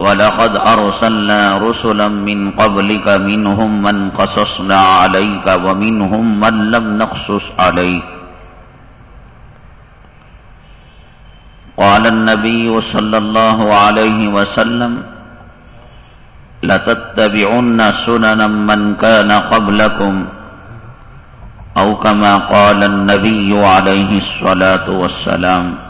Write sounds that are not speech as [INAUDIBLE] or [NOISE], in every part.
ولقد أرسلنا رسلا من قبلك منهم من قصصنا عليك ومنهم من لم نقصص عليك. قال النبي صلى الله عليه وسلم لتتبعن سننا من كان قبلكم أو كما قال النبي عليه الصلاة والسلام.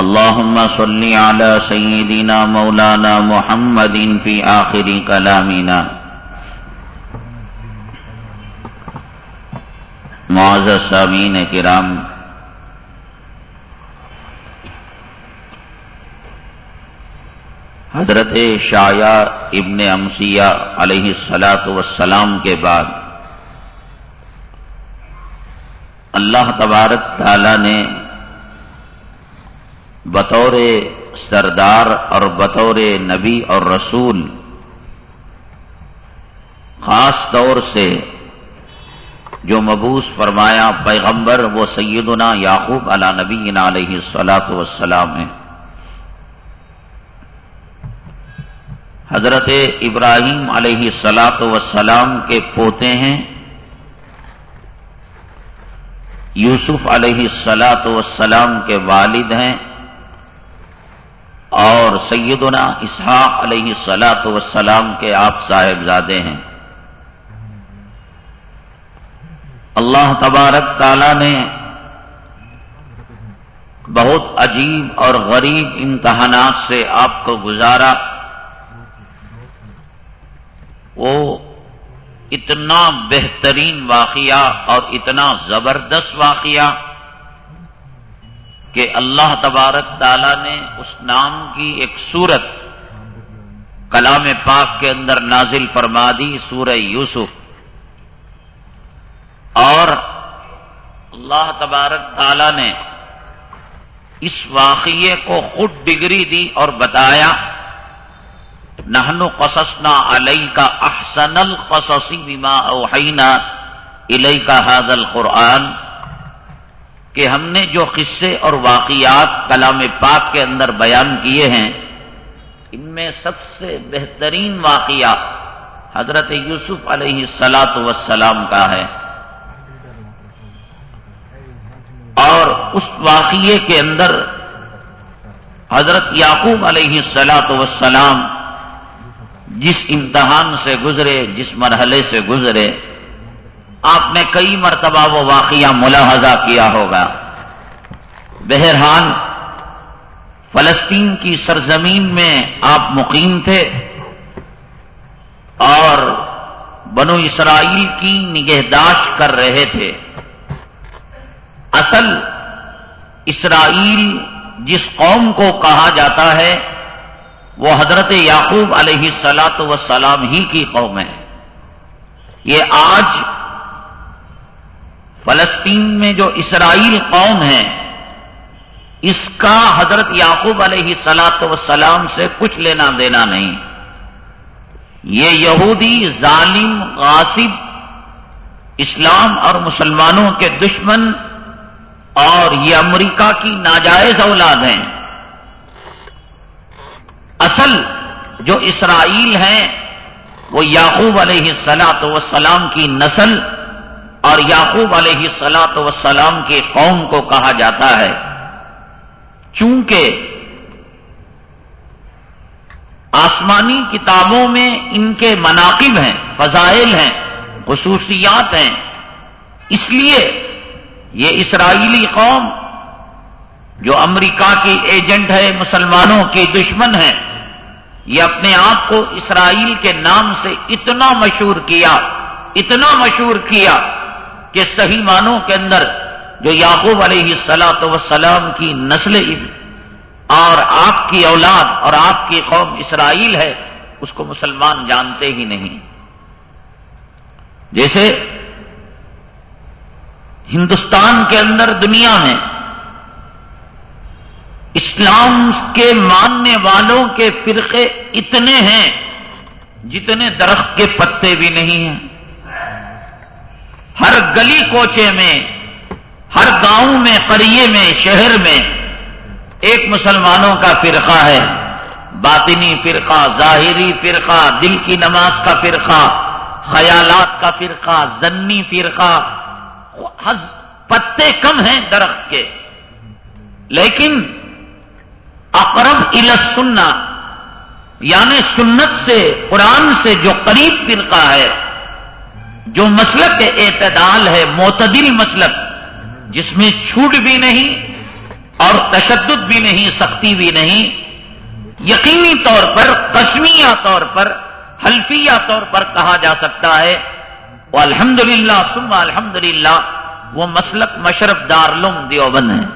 اللهم صل على سيدنا مولانا محمد في آخر كلامنا. معزز سامین کرام، حضرت شایا ابن امسیہ علیہ السلاۃ وسلام کے بعد، اللہ تبارک تعالی نے بطور سردار اور بطور نبی اور رسول، خاص طور سے جو مبوس فرمایا پیغمبر وہ سیدنا یعقوب علا نبی علیہ السلاۃ وسلام ہیں۔ حضرت ابراہیم علیہ السلاۃ وسلام کے پوتے ہیں۔ یوسف علیہ السلاۃ وسلام کے والد ہیں۔ اور سیدنا اسحاق علیہ السلاۃ وسلام کے آپ صاحبزادے ہیں۔ اللہ تبارک تعالی نے بہت عجیب اور غریب امتحانات سے آپ کو گزارا۔ وہ اتنا بہترین واقعہ اور اتنا زبردست واقعہ کہ اللہ تبارک تعالی نے اس نام کی ایک صورت کلام پاک کے اندر نازل فرما دی، سورہ یوسف۔ اور اللہ تبارک تعالی نے اس واقعے کو خود ڈگری دی اور بتایا نہنو قصصنا علیہ کا احسن القصصی بما اوحینا علیہ کا حاضل قرآن کہ ہم نے جو قصے اور واقعات کلام پاک کے اندر بیان کیے ہیں، ان میں سب سے بہترین واقعہ حضرت یوسف علیہ السلاط وسلام کا ہے۔ اور اس واقعے کے اندر حضرت یعقوب علیہ السلاط وسلام جس امتحان سے گزرے، جس مرحلے سے گزرے آپ نے کئی مرتبہ وہ واقعہ ملاحظہ کیا ہوگا۔ بہرحال، فلسطین کی سرزمین میں آپ مقیم تھے اور بنو اسرائیل کی نگہداشت کر رہے تھے۔ اصل اسرائیل جس قوم کو کہا جاتا ہے، وہ حضرت یعقوب علیہ سلاط وسلام ہی کی قوم ہے۔ یہ آج فلسطین میں جو اسرائیل قوم ہے اس کا حضرت یعقوب علیہ سلاط وسلام سے کچھ لینا دینا نہیں۔ یہ یہودی ظالم، غاصب، اسلام اور مسلمانوں کے دشمن اور یہ امریکہ کی ناجائز اولاد ہیں۔ اصل جو اسرائیل ہیں، وہ یعقوب علیہ سلاط وسلام کی نسل اور یعقوب علیہ سلاط وسلام کے قوم کو کہا جاتا ہے، چونکہ آسمانی کتابوں میں ان کے مناقب ہیں، فضائل ہیں، خصوصیات ہیں، اس لیے یہ اسرائیلی قوم جو امریکہ کی ایجنٹ ہے، مسلمانوں کی دشمن ہے یہ اپنے آپ کو اسرائیل کے نام سے اتنا مشہور کیا، اتنا مشہور کیا کہ صحیح معنوں کے اندر جو یعقوب علیہ سلاۃ وسلام کی نسل اور آپ کی اولاد اور آپ کی قوم اسرائیل ہے، اس کو مسلمان جانتے ہی نہیں۔ جیسے ہندوستان کے اندر دنیا میں اسلام کے ماننے والوں کے فرقے اتنے ہیں جتنے درخت کے پتے بھی نہیں ہیں۔ ہر گلی کوچے میں، ہر گاؤں میں، قریے میں، شہر میں ایک مسلمانوں کا فرقہ ہے۔ باطنی فرقہ، ظاہری فرقہ، دل کی نماز کا فرقہ، خیالات کا فرقہ، زنی فرقہ پتے کم ہیں درخت کے۔ لیکن اقرب ال سننا یعنی سنت سے، قرآن سے جو قریب فرقہ ہے جو مسلک اعتدال ہے، معتدل مسلک، جس میں چھوٹ بھی نہیں اور تشدد بھی نہیں، سختی بھی نہیں، یقینی طور پر، قسمیہ طور پر، حلفیہ طور پر کہا جا سکتا ہے۔ وہ الحمد للہ سم الحمد للہ وہ مسلک مشرف دارلوم دیوبند ہے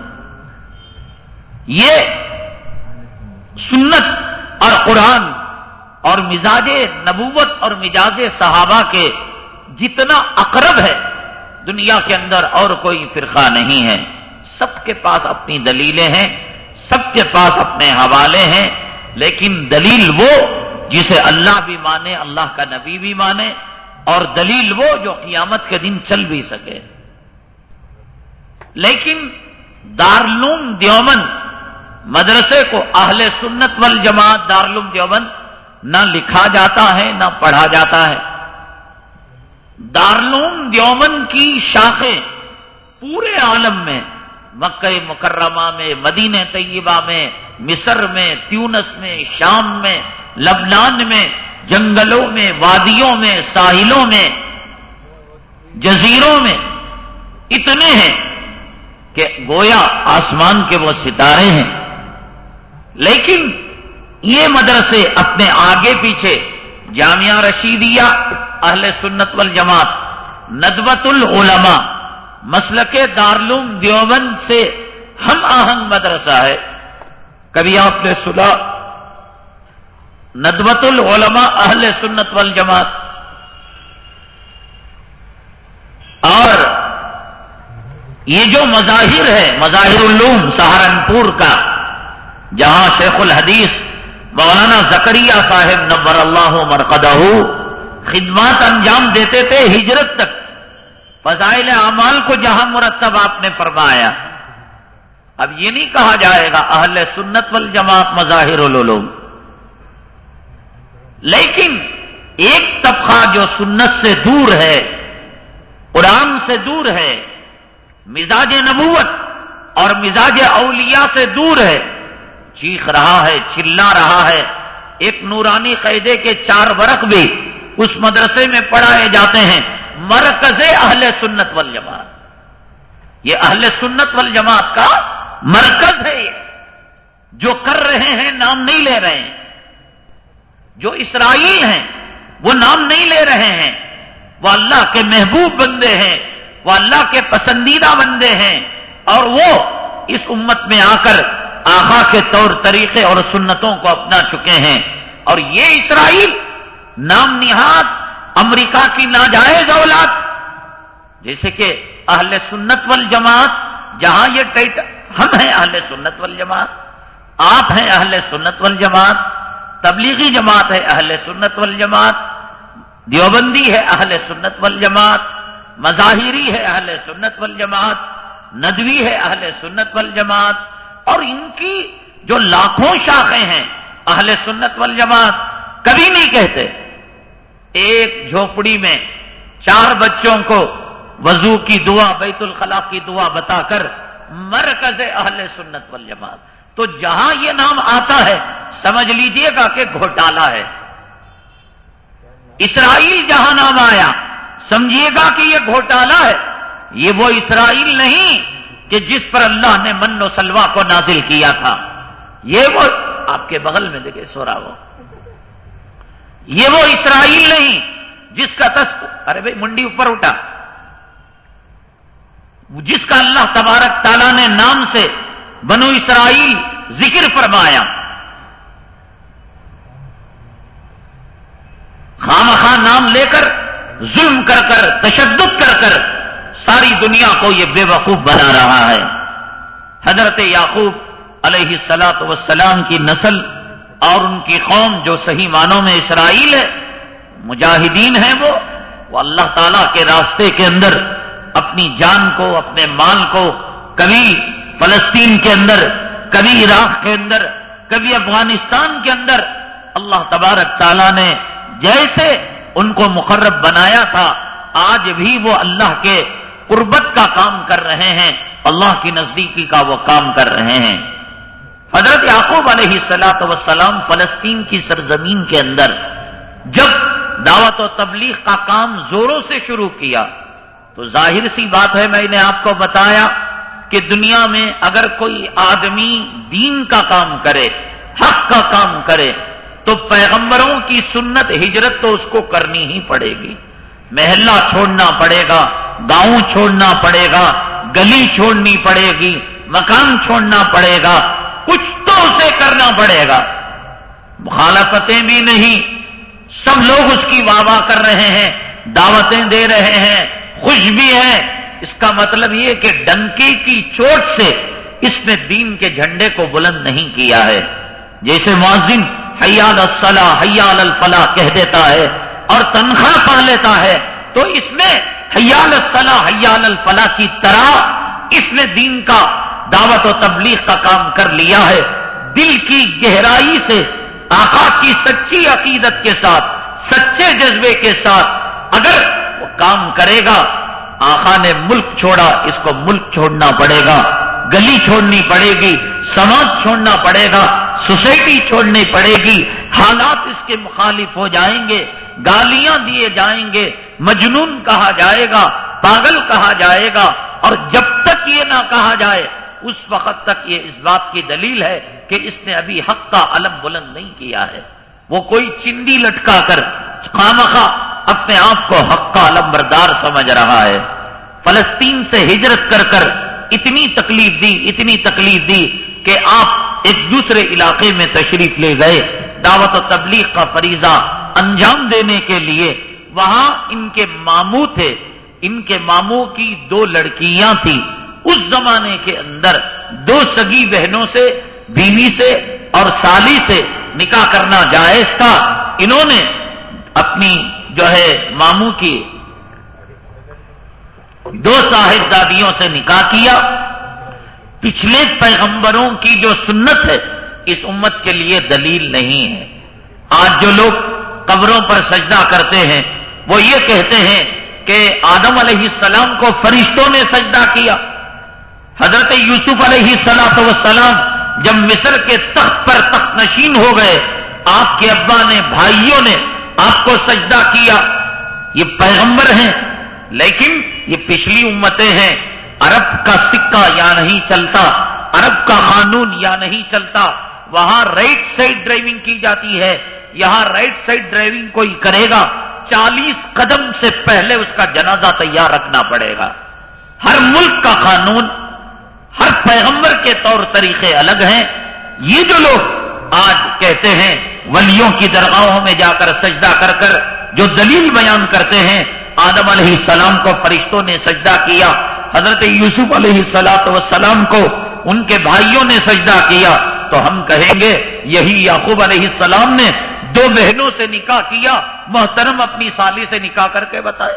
یہ سنت اور قرآن اور مزاج نبوت اور مزاج صحابہ کے جتنا اقرب ہے دنیا کے اندر اور کوئی فرقہ نہیں ہے۔ سب کے پاس اپنی دلیلیں ہیں، سب کے پاس اپنے حوالے ہیں، لیکن دلیل وہ جسے اللہ بھی مانے، اللہ کا نبی بھی مانے، اور دلیل وہ جو قیامت کے دن چل بھی سکے۔ لیکن دارلوم دیومن مدرسے کو اہل سنت والجماعت جماعت دارالعلوم دیوبند نہ لکھا جاتا ہے، نہ پڑھا جاتا ہے۔ دارالعلوم دیوبند کی شاخیں پورے عالم میں، مکہ مکرمہ میں، مدینہ طیبہ میں، مصر میں، تیونس میں، شام میں، لبنان میں، جنگلوں میں، وادیوں میں، ساحلوں میں، جزیروں میں اتنے ہیں کہ گویا آسمان کے وہ ستارے ہیں۔ لیکن یہ مدرسے اپنے آگے پیچھے جامعہ رشیدیہ اہل سنت والجماعت ندوت العلماء، مسلک دارلوم دیوبند سے ہم آہنگ مدرسہ ہے۔ کبھی آپ نے سنا ندوت العلماء، اہل سنت والجماعت۔ اور یہ جو مظاہر ہے، مظاہر العلوم، سہارنپور کا، جہاں شیخ الحدیث مولانا زکریہ صاحب نبر اللہ مرقدہ خدمات انجام دیتے تھے ہجرت تک۔ فضائل اعمال کو جہاں مرتب آپ نے فرمایا۔ اب یہ نہیں کہا جائے گا، اہل سنت والجماعت مظاہر العلوم۔ لیکن ایک طبقہ جو سنت سے دور ہے، قرآن سے دور ہے، مزاج نبوت اور مزاج اولیاء سے دور ہے، چیخ رہا ہے، چلا رہا ہے۔ ایک نورانی قیدے کے چار برق بھی اس مدرسے میں پڑھائے جاتے ہیں مرکز اہل سنت والجماعت۔ یہ اہل سنت والجماعت کا مرکز ہے۔ یہ جو کر رہے ہیں نام نہیں لے رہے ہیں۔ جو اسرائیل ہیں، وہ نام نہیں لے رہے ہیں۔ وہ اللہ کے محبوب بندے ہیں، وہ اللہ کے پسندیدہ بندے ہیں۔ اور وہ اس امت میں آ کر آخا کے طور طریقے اور سنتوں کو اپنا چکے ہیں۔ اور یہ اسرائیل نام نہاد امریکہ کی ناجائز اولاد۔ جیسے کہ اہل سنت والجماعت، جہاں یہ ٹائٹ ہم ہیں اہل سنت والجماعت، آپ ہیں اہل سنت والجماعت، تبلیغی جماعت ہے اہل سنت والجماعت، دیوبندی ہے اہل سنت والجماعت، مظاہری ہے اہل سنت والجماعت، ندوی ہے اہل سنت والجماعت، اور ان کی جو لاکھوں شاخیں ہیں اہل سنت والجماعت، کبھی نہیں کہتے۔ ایک جھوپڑی میں چار بچوں کو وضو کی دعا، بیت الخلا کی دعا بتا کر مرکز اہل سنت والجماعت۔ تو جہاں یہ نام آتا ہے، سمجھ لیجیے گا کہ گھوٹالا ہے۔ اسرائیل جہاں نام آیا سمجھیے گا کہ یہ گھوٹالا ہے۔ یہ وہ اسرائیل نہیں کہ جس پر اللہ نے من و سلوا کو نازل کیا تھا۔ یہ وہ، آپ کے بغل میں دیکھے سورا وہ یہ وہ اسرائیل نہیں جس کا تس ارے بھائی، منڈی اوپر اٹھا۔ جس کا اللہ تبارک تعالیٰ نے نام سے بنو اسرائیل ذکر فرمایا۔ خام خاں نام لے کر، ظلم کر کر، تشدد کر کر ساری دنیا کو یہ بے وقوف بنا رہا ہے۔ حضرت یعقوب علیہ السلاط وسلام کی نسل اور ان کی قوم جو صحیح معنوں میں اسرائیل ہے، مجاہدین ہیں وہ وہ اللہ تعالی کے راستے کے اندر اپنی جان کو، اپنے مال کو، کبھی فلسطین کے اندر، کبھی عراق کے اندر، کبھی افغانستان کے اندر اللہ تبارک تعالیٰ نے جیسے ان کو مقرب بنایا تھا، آج بھی وہ اللہ کے قربت کا کام کر رہے ہیں، اللہ کی نزدیکی کا وہ کام کر رہے ہیں۔ حضرت یعقوب علیہ السلاط وسلام فلسطین کی سرزمین کے اندر جب دعوت و تبلیغ کا کام زوروں سے شروع کیا، تو ظاہر سی بات ہے، میں نے آپ کو بتایا کہ دنیا میں اگر کوئی آدمی دین کا کام کرے، حق کا کام کرے، تو پیغمبروں کی سنت ہجرت تو اس کو کرنی ہی پڑے گی۔ محلہ چھوڑنا پڑے گا، گاؤں چھوڑنا پڑے گا، گلی چھوڑنی پڑے گی، مکان چھوڑنا پڑے گا کچھ تو اسے کرنا پڑے گا۔ مخالفتیں بھی نہیں۔ سب لوگ اس کی واہ واہ کر رہے ہیں، دعوتیں دے رہے ہیں، خوش بھی ہیں۔ اس کا مطلب یہ کہ ڈنکی کی چوٹ سے اس نے دین کے جھنڈے کو بلند نہیں کیا ہے۔ جیسے معذم حیال الصلاح، حیال الفلاح کہہ دیتا ہے اور تنخواہ پا لیتا ہے، تو اس نے حیال الصلاح، حیال الفلاح کی طرح اس نے دین کا دعوت و تبلیغ کا کام کر لیا ہے۔ دل کی گہرائی سے، آقا کی سچی عقیدت کے ساتھ، سچے جذبے کے ساتھ اگر وہ کام کرے گا، آقا نے ملک چھوڑا، اس کو ملک چھوڑنا پڑے گا، گلی چھوڑنی پڑے گی، سماج چھوڑنا پڑے گا، سوسائٹی چھوڑنی پڑے گی، حالات اس کے مخالف ہو جائیں گے، گالیاں دیے جائیں گے، مجنون کہا جائے گا، پاگل کہا جائے گا اور جب تک یہ نہ کہا جائے اس وقت تک یہ اس بات کی دلیل ہے کہ اس نے ابھی حق کا علم بلند نہیں کیا ہے۔ وہ کوئی چندی لٹکا کر خامخا اپنے آپ کو حق کا علم بردار سمجھ رہا ہے۔ فلسطین سے ہجرت کر کر اتنی تکلیف دی، اتنی تکلیف دی کہ آپ ایک دوسرے علاقے میں تشریف لے گئے۔ دعوت و تبلیغ کا فریضہ انجام دینے کے لیے وہاں ان کے ماموں تھے۔ ان کے ماموں کی دو لڑکیاں تھیں۔ اس زمانے کے اندر دو سگی بہنوں سے، بیوی سے اور سالی سے نکاح کرنا جائز تھا۔ انہوں نے اپنی جو ہے ماموں کی دو صاحبزادیوں سے نکاح کیا۔ پچھلے پیغمبروں کی جو سنت ہے، اس امت کے لیے دلیل نہیں ہے۔ آج جو لوگ قبروں پر سجدہ کرتے ہیں، وہ یہ کہتے ہیں کہ آدم علیہ السلام کو فرشتوں نے سجدہ کیا۔ حضرت یوسف علیہ السلام وسلام جب مصر کے تخت پر تخت نشین ہو گئے، آپ کے ابا نے، بھائیوں نے آپ کو سجدہ کیا۔ یہ پیغمبر ہیں، لیکن یہ پچھلی امتیں ہیں۔ عرب کا سکہ یا نہیں چلتا، عرب کا قانون یا نہیں چلتا۔ وہاں رائٹ سائڈ ڈرائیونگ کی جاتی ہے۔ یہاں رائٹ سائڈ ڈرائیونگ کوئی کرے گا۔ چالیس قدم سے پہلے اس کا جنازہ تیار رکھنا پڑے گا۔ ہر ملک کا قانون ہر پیغمبر کے طور طریقے الگ ہیں۔ یہ جو لوگ آج کہتے ہیں، ولیوں کی درگاہوں میں جا کر سجدہ کر کر جو دلیل بیان کرتے ہیں، آدم علیہ السلام کو، فرشتوں نے سجدہ کیا، حضرت یوسف علیہ السلاط وسلام کو، ان کے بھائیوں نے سجدہ کیا، تو ہم کہیں گے، یہی یعقوب علیہ السلام نے دو بہنوں سے نکاح کیا، محترم اپنی سالی سے نکاح کر کے بتائے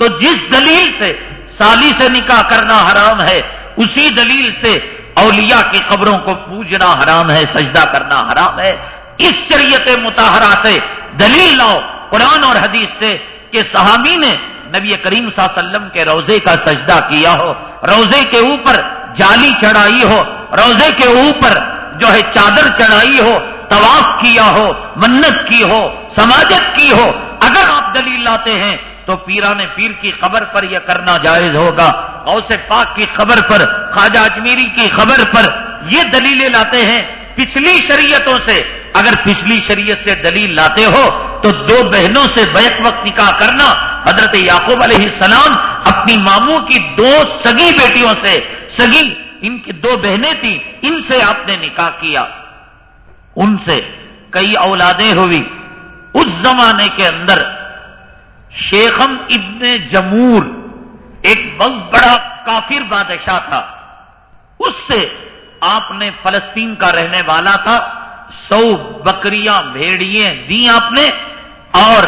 تو جس دلیل سے سالی سے نکاح کرنا حرام ہے اسی دلیل سے اولیاء کی خبروں کو پوجنا حرام ہے، سجدہ کرنا حرام ہے۔ اس شریعت متحرہ سے دلیل لاؤ قرآن اور حدیث سے کہ صحابی نے نبی کریم صلی اللہ علیہ وسلم کے روزے کا سجدہ کیا ہو، روزے کے اوپر جالی چڑھائی ہو، روزے کے اوپر جو ہے چادر چڑھائی ہو، طواف کیا ہو، منت کی ہو، سماجت کی ہو۔ اگر آپ دلیل لاتے ہیں تو پیران پیر کی خبر پر یہ کرنا جائز ہوگا۔ غوث پاک کی خبر پر، خواجہ اجمیری کی خبر پر یہ دلیلیں لاتے ہیں۔ پچھلی شریعتوں سے، اگر پچھلی شریعت سے دلیل لاتے ہو تو دو بہنوں سے بیک وقت نکاح کرنا۔ حضرت یعقوب علیہ السلام اپنی ماموں کی دو سگی بیٹیوں سے، سگی ان کی دو بہنیں تھیں، ان سے آپ نے نکاح کیا۔ ان سے کئی اولادیں ہوئی اس زمانے کے اندر شیخم ابن جمور ایک بہت بڑا کافر بادشاہ تھا۔ اس سے آپ نے فلسطین کا رہنے والا تھا۔ سو بکریاں بھیڑیے دی آپ نے اور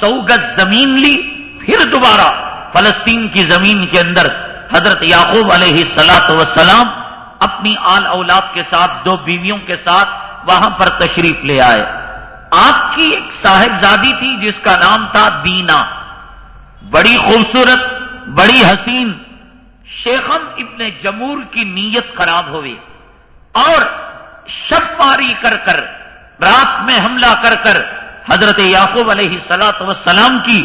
سو گز زمین لی۔ پھر دوبارہ فلسطین کی زمین کے اندر حضرت یعقوب علیہ سلاط وسلام اپنی آل اولاد کے ساتھ، دو بیویوں کے ساتھ وہاں پر تشریف لے آئے۔ آپ کی ایک صاحبزادی تھی جس کا نام تھا دینا بڑی خوبصورت، بڑی حسین، شیخم ابن جمور کی نیت خراب ہوئی اور شب پاری کر کر، رات میں حملہ کر کر حضرت یعقوب علیہ سلاط وسلام کی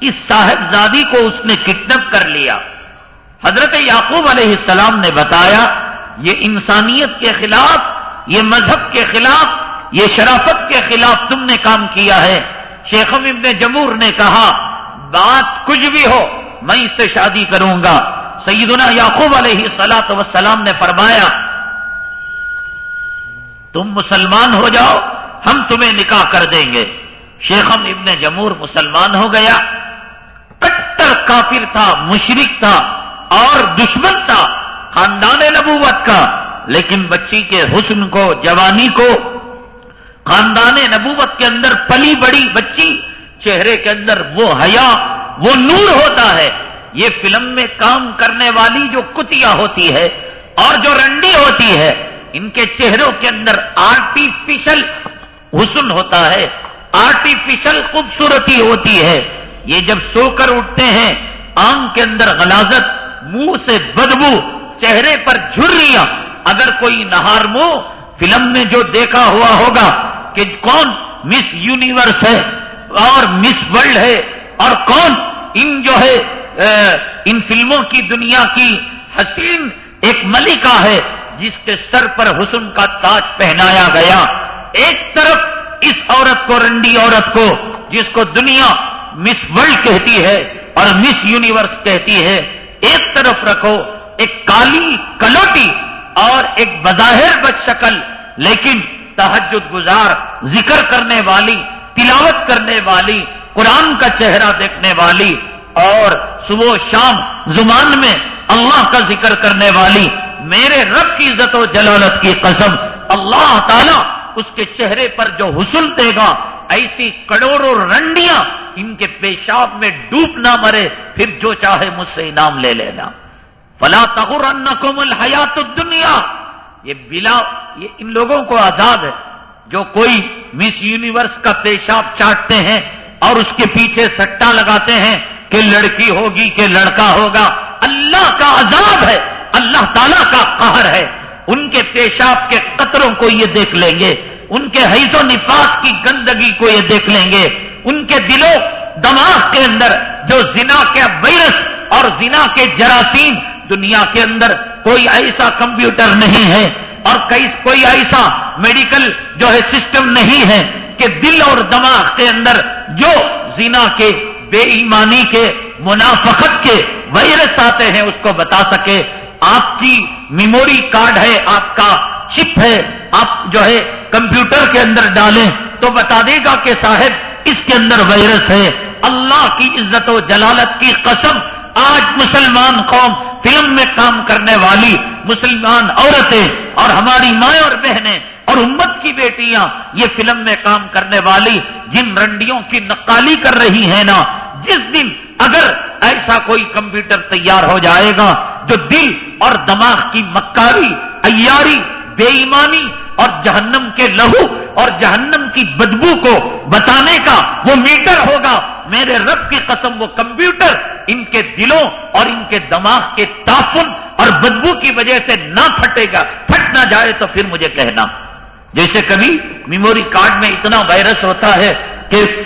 اس صاحبزادی کو اس نے کڈنپ کر لیا۔ حضرت یعقوب علیہ السلام نے بتایا، یہ انسانیت کے خلاف، یہ مذہب کے خلاف یہ شرافت کے خلاف تم نے کام کیا ہے۔ شیخم ابن جمور نے کہا، بات کچھ بھی ہو، میں اس سے شادی کروں گا۔ سیدنا یعقوب علیہ سلاط وسلام نے فرمایا، تم مسلمان ہو جاؤ، ہم تمہیں نکاح کر دیں گے۔ شیخم ابن جمور مسلمان ہو گیا۔ کٹر کافر تھا مشرق تھا، اور دشمن تھا، خاندان نبوت کا۔ لیکن بچی کے حسن کو، جوانی کو خاندان نبوت کے اندر پلی بڑی بچی، چہرے کے اندر وہ حیا، وہ نور ہوتا ہے۔ یہ فلم میں کام کرنے والی جو کتیا ہوتی ہے اور جو رنڈی ہوتی ہے، ان کے چہروں کے اندر آرٹیفیشل حسن ہوتا ہے۔ آرٹیفیشل خوبصورتی ہوتی ہے۔ یہ جب سو کر اٹھتے ہیں، آنکھ کے اندر غلازت، منہ سے بدبو، چہرے پر جھریاں۔ اگر کوئی نہار منہ فلم میں جو دیکھا ہوا ہوگا کہ کون مس یونیورس ہے اور مس ورلڈ ہے اور کون ان جو ہے ان فلموں کی دنیا کی حسین ایک ملکہ ہے جس کے سر پر حسن کا تاج پہنایا گیا۔ ایک طرف اس عورت کو، رنڈی عورت کو، جس کو دنیا مس ورلڈ کہتی ہے اور مس یونیورس کہتی ہے، ایک طرف رکھو ایک کالی کلوٹی اور ایک بظاہر بد شکل لیکن تحجد گزار، ذکر کرنے والی، تلاوت کرنے والی، قرآن کا چہرہ دیکھنے والی، اور صبح شام زمان میں اللہ کا ذکر کرنے والی، میرے رب کی عزت و جلالت کی قسم، اللہ تعالیٰ اس کے چہرے پر جو حسن دے گا، ایسی کروڑوں رنڈیاں ان کے پیشاب میں ڈوب نہ مرے، پھر جو چاہے مجھ سے انعام لے لینا۔ فلا تغر ان حیات دنیا یہ بلا، یہ ان لوگوں کو آزاد ہے جو کوئی مس یونیورس کا پیشاب چاٹتے ہیں اور اس کے پیچھے سٹا لگاتے ہیں کہ لڑکی ہوگی کہ لڑکا ہوگا۔ اللہ کا عذاب ہے، اللہ تعالیٰ کا قہر ہے۔ ان کے پیشاب کے قطروں کو یہ دیکھ لیں گے، ان کے حیض و نفاس کی گندگی کو یہ دیکھ لیں گے۔ ان کے دلوں، دماغ کے اندر جو زنا کے وائرس اور زنا کے جراثیم دنیا کے اندر کوئی ایسا کمپیوٹر نہیں ہے اور کوئی ایسا میڈیکل جو ہے سسٹم نہیں ہے کہ دل اور دماغ کے اندر جو زنا کے، بے ایمانی کے، منافقت کے وائرس آتے ہیں، اس کو بتا سکے۔ آپ کی میموری کارڈ ہے، آپ کا چپ ہے، آپ جو ہے کمپیوٹر کے اندر ڈالیں تو بتا دے گا کہ صاحب اس کے اندر وائرس ہے۔ اللہ کی عزت و جلالت کی قسم، آج مسلمان قوم فلم میں کام کرنے والی مسلمان عورتیں اور ہماری مائیں اور بہنیں اور امت کی بیٹیاں یہ فلم میں کام کرنے والی جن رنڈیوں کی نقالی کر رہی ہیں نا، جس دن اگر ایسا کوئی کمپیوٹر تیار ہو جائے گا جو دل اور دماغ کی مکاری ایاری بے ایمانی اور جہنم کے لہو اور جہنم کی بدبو کو بتانے کا وہ میٹر ہوگا۔ میرے رب کی قسم وہ کمپیوٹر ان کے دلوں اور ان کے دماغ کے تافن اور بدبو کی وجہ سے نہ پھٹے گا۔ پھٹ نہ جائے تو پھر مجھے کہنا۔ جیسے کبھی میموری کارڈ میں اتنا وائرس ہوتا ہے کہ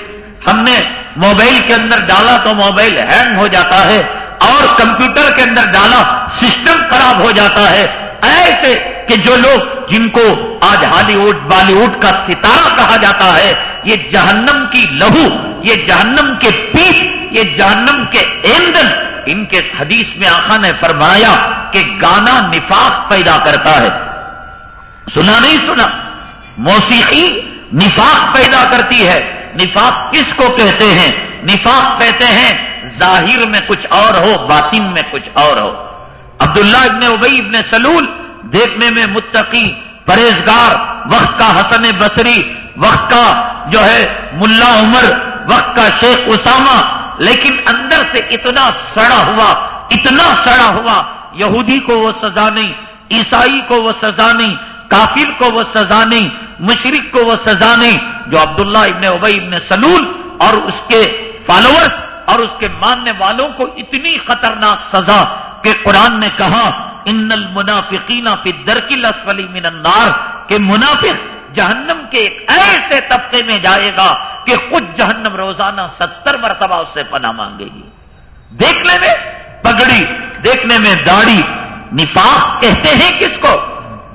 ہم نے موبائل کے اندر ڈالا تو موبائل ہینگ ہو جاتا ہے اور کمپیوٹر کے اندر ڈالا سسٹم خراب ہو جاتا ہے۔ ایسے کہ جو لوگ جن کو آج ہالی ووڈ بالی ووڈ کا ستارہ کہا جاتا ہے، یہ جہنم کی لہو، یہ جہنم کے پیس، یہ جہنم کے ایندھن، ان کے حدیث میں آخا نے فرمایا کہ گانا نفاق پیدا کرتا ہے۔ سنا نہیں سنا؟ موسیقی نفاق پیدا کرتی ہے۔ نفاق کس کو کہتے ہیں؟ نفاق کہتے ہیں، ظاہر میں کچھ اور ہو، باطن میں کچھ اور ہو۔ عبداللہ ابن ابئی ابن سلول دیکھنے میں متقی، پرہیزگار، وقت کا حسن بصری، وقت کا جو ہے ملا عمر، وقت کا شیخ اسامہ، لیکن اندر سے اتنا سڑا ہوا، اتنا سڑا ہوا، یہودی کو وہ سزا نہیں، عیسائی کو وہ سزا نہیں، کافر کو وہ سزا نہیں مشرق کو وہ سزا نہیں، جو عبداللہ ابن ابئی ابن سلول اور اس کے فالوورز اور اس کے ماننے والوں کو اتنی خطرناک سزا کہ قرآن نے کہا ان المنافقین فی الدرک الاسفل من النار، کہ منافق جہنم کے ایک ایسے طبقے میں جائے گا کہ خود جہنم روزانہ ستر مرتبہ اس سے پناہ مانگے گی۔ دیکھنے میں پگڑی، دیکھنے میں داڑھی، نفاق کہتے ہیں کس کو؟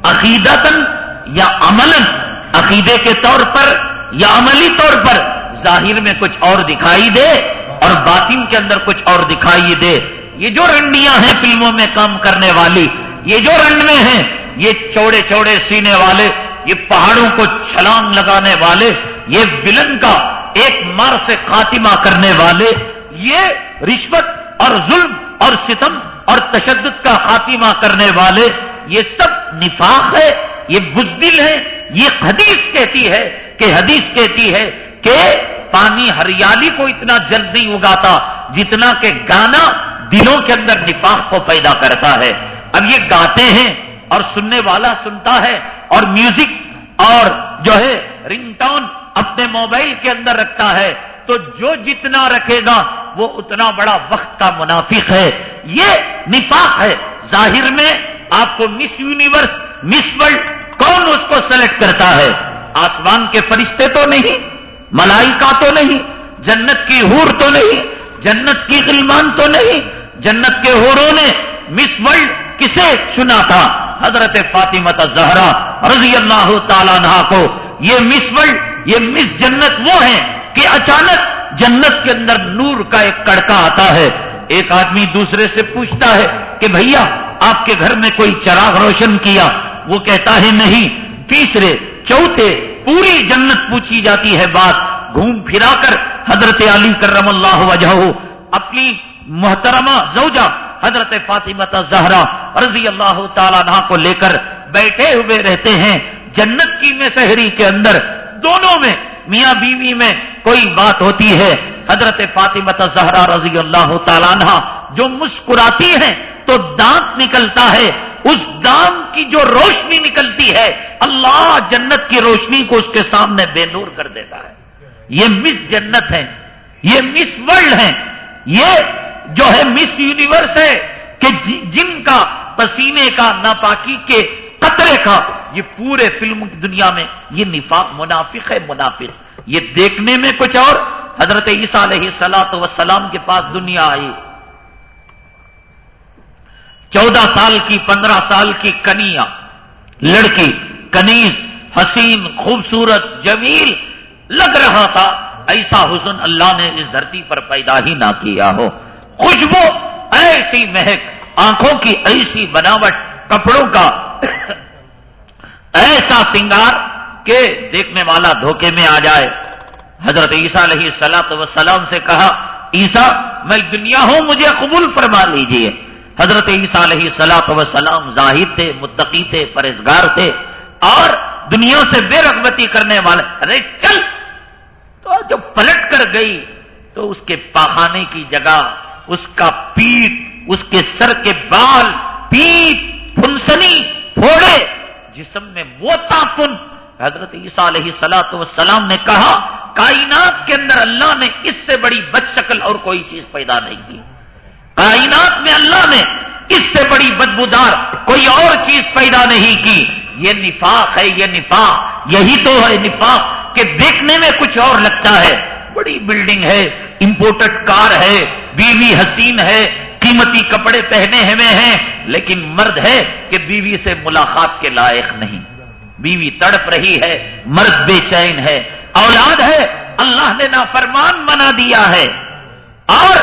عقیدتن یا عملن عقیدے کے طور پر یا عملی طور پر؟ ظاہر میں کچھ اور دکھائی دے اور باطن کے اندر کچھ اور دکھائی دے۔ یہ جو رنڈیاں ہیں فلموں میں کام کرنے والی، یہ جو رنڈے ہیں، یہ چوڑے چوڑے سینے والے، یہ پہاڑوں کو چھلانگ لگانے والے، یہ ولن کا ایک مار سے خاتمہ کرنے والے، یہ رشوت اور ظلم اور ستم اور تشدد کا خاتمہ کرنے والے، یہ سب نفاق ہے، یہ بزدل ہے یہ حدیث کہتی ہے، کہ حدیث کہتی ہے کہ پانی ہریالی کو اتنا جلد نہیں اگاتا جتنا کہ گانا دلوں کے اندر نفاق کو پیدا کرتا ہے۔ اب یہ گاتے ہیں اور سننے والا سنتا ہے اور میوزک اور جو ہے رنگ ٹون اپنے موبائل کے اندر رکھتا ہے۔ تو جو جتنا رکھے گا وہ اتنا بڑا وقت کا منافق ہے۔ یہ نفاق ہے۔ ظاہر میں آپ کو مس یونیورس، مس ورلڈ کون اس کو سلیکٹ کرتا ہے؟ آسمان کے فرشتے تو نہیں، ملائکہ تو نہیں، جنت کی حور تو نہیں، جنت کی غلمان تو نہیں جنت کے ہوروں نے مس ورلڈ کسے چنا تھا؟ حضرت فاطمہ زہرا رضی اللہ تعالیٰ کو۔ یہ مس ورلڈ، یہ مس جنت وہ ہیں کہ اچانک جنت کے اندر نور کا ایک کڑکا آتا ہے۔ ایک آدمی دوسرے سے پوچھتا ہے کہ بھیا، آپ کے گھر میں کوئی چراغ روشن کیا؟ وہ کہتا ہے نہیں۔ تیسرے، چوتھے، پوری جنت پوچھی جاتی ہے بات۔ گھوم پھرا کر حضرت علی کرم اللہ وجہ اپنی محترمہ زوجہ حضرت فاطمہ زہرا رضی اللہ تعالیٰ عنہ کو لے کر بیٹھے ہوئے رہتے ہیں جنت کی میں سہری کے اندر۔ دونوں میں، میاں بیوی میں کوئی بات ہوتی ہے۔ حضرت فاطمہ زہرا رضی اللہ تعالیٰ عنہ جو مسکراتی ہیں تو دانت نکلتا ہے۔ اس دانت کی جو روشنی نکلتی ہے، اللہ جنت کی روشنی کو اس کے سامنے بے نور کر دیتا ہے۔ یہ مس جنت ہے یہ مس ورلڈ ہے یہ جو ہے مس یونیورس ہے کہ جی- جن کا پسینے کا ناپاکی کے قطرے کا، یہ پورے فلم کی دنیا میں یہ نفاق منافق ہے، منافق۔ یہ دیکھنے میں کچھ اور، حضرت عیسیٰ علیہ سلاط وسلام کے پاس دنیا آئی۔ چودہ سال کی، پندرہ سال کی کنیا لڑکی، کنیز، حسین، خوبصورت، جمیل، لگ رہا تھا۔ ایسا حسن اللہ نے اس دھرتی پر پیدا ہی نہ کیا ہو۔ خوشبو ایسی مہک، آنکھوں کی ایسی بناوٹ، کپڑوں کا ایسا سنگار کہ دیکھنے والا دھوکے میں آ جائے۔ حضرت عیسیٰ علیہ سلاط وسلام سے کہا، عیسیٰ، میں دنیا ہوں، مجھے قبول فرما لیجیے۔ حضرت عیسیٰ علیہ سلاط وسلام ظاہر تھے، متقی تھے پرہزگار تھے۔ اور دنیا سے بے رغبتی کرنے والے، ارے چل، تو جو پلٹ کر گئی، تو اس کے پاخانے کی جگہ اس کا پیٹ، اس کے سر کے بال، پیٹ پھنسنی، پھوڑے، جسم میں موتا پن۔ حضرت عیسیٰ علیہ سلاۃ وسلام نے کہا، کائنات کے اندر اللہ نے اس سے بڑی بد شکل اور کوئی چیز پیدا نہیں کی۔ کائنات میں اللہ نے اس سے بڑی بدبودار کوئی اور چیز پیدا نہیں کی۔ یہ نفاق ہے، یہ نفاق۔ یہی تو ہے نفاق کہ دیکھنے میں کچھ اور لگتا ہے۔ بڑی بلڈنگ ہے۔ امپورٹڈ کار ہے، بیوی حسین ہے، قیمتی کپڑے پہنے ہوئے ہیں، لیکن مرد ہے کہ بیوی سے ملاقات کے لائق نہیں۔ بیوی تڑپ رہی ہے، مرد بے چین ہے۔ اولاد ہے، اللہ نے نافرمان بنا دیا ہے۔ اور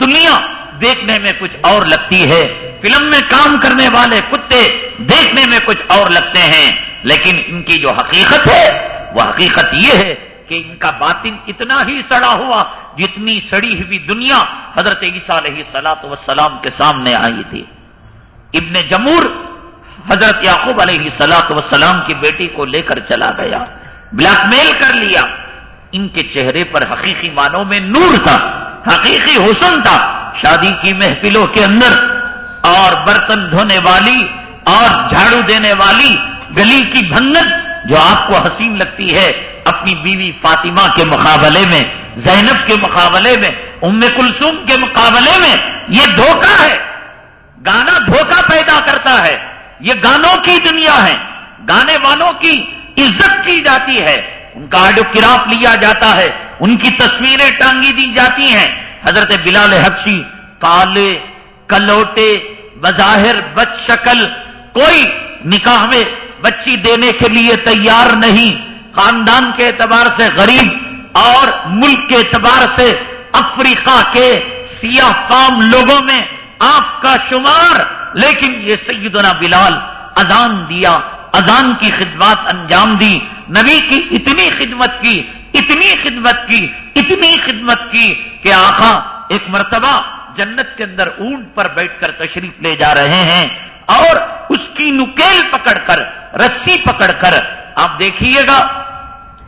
دنیا دیکھنے میں کچھ اور لگتی ہے۔ فلم میں کام کرنے والے کتے دیکھنے میں کچھ اور لگتے ہیں، لیکن ان کی جو حقیقت ہے، وہ حقیقت یہ ہے کہ ان کا باطن اتنا ہی سڑا ہوا جتنی سڑی ہوئی دنیا حضرت عیسیٰ علیہ سلاط وسلام کے سامنے آئی تھی۔ ابن جمور حضرت یعقوب علیہ سلاط وسلام کی بیٹی کو لے کر چلا گیا۔ بلیک میل کر لیا۔ ان کے چہرے پر حقیقی معنوں میں نور تھا، حقیقی حسن تھا۔ شادی کی محفلوں کے اندر اور برتن دھونے والی اور جھاڑو دینے والی گلی کی بھنگت جو آپ کو حسین لگتی ہے۔ اپنی بیوی فاطمہ کے مقابلے میں، زینب کے مقابلے میں، ام کلثوم کے مقابلے میں یہ دھوکہ ہے۔ گانا دھوکہ پیدا کرتا ہے۔ یہ گانوں کی دنیا ہے۔ گانے والوں کی عزت کی جاتی ہے۔ ان کا آڈو کراف لیا جاتا ہے۔ ان کی تصویریں ٹانگی دی جاتی ہیں۔ حضرت بلال حقشی کالے، کلوٹے، بظاہر، بد شکل، کوئی نکاح میں بچی دینے کے لیے تیار نہیں۔ خاندان کے اعتبار سے غریب اور ملک کے اعتبار سے افریقہ کے سیاہ فام لوگوں میں آپ کا شمار، لیکن یہ سیدنا بلال اذان دیا، اذان کی خدمات انجام دی، نبی کی اتنی خدمت کی، اتنی خدمت کی، اتنی خدمت کی کہ آخا ایک مرتبہ جنت کے اندر اونٹ پر بیٹھ کر تشریف لے جا رہے ہیں اور اس کی نکیل پکڑ کر، رسی پکڑ کر، آپ دیکھیے گا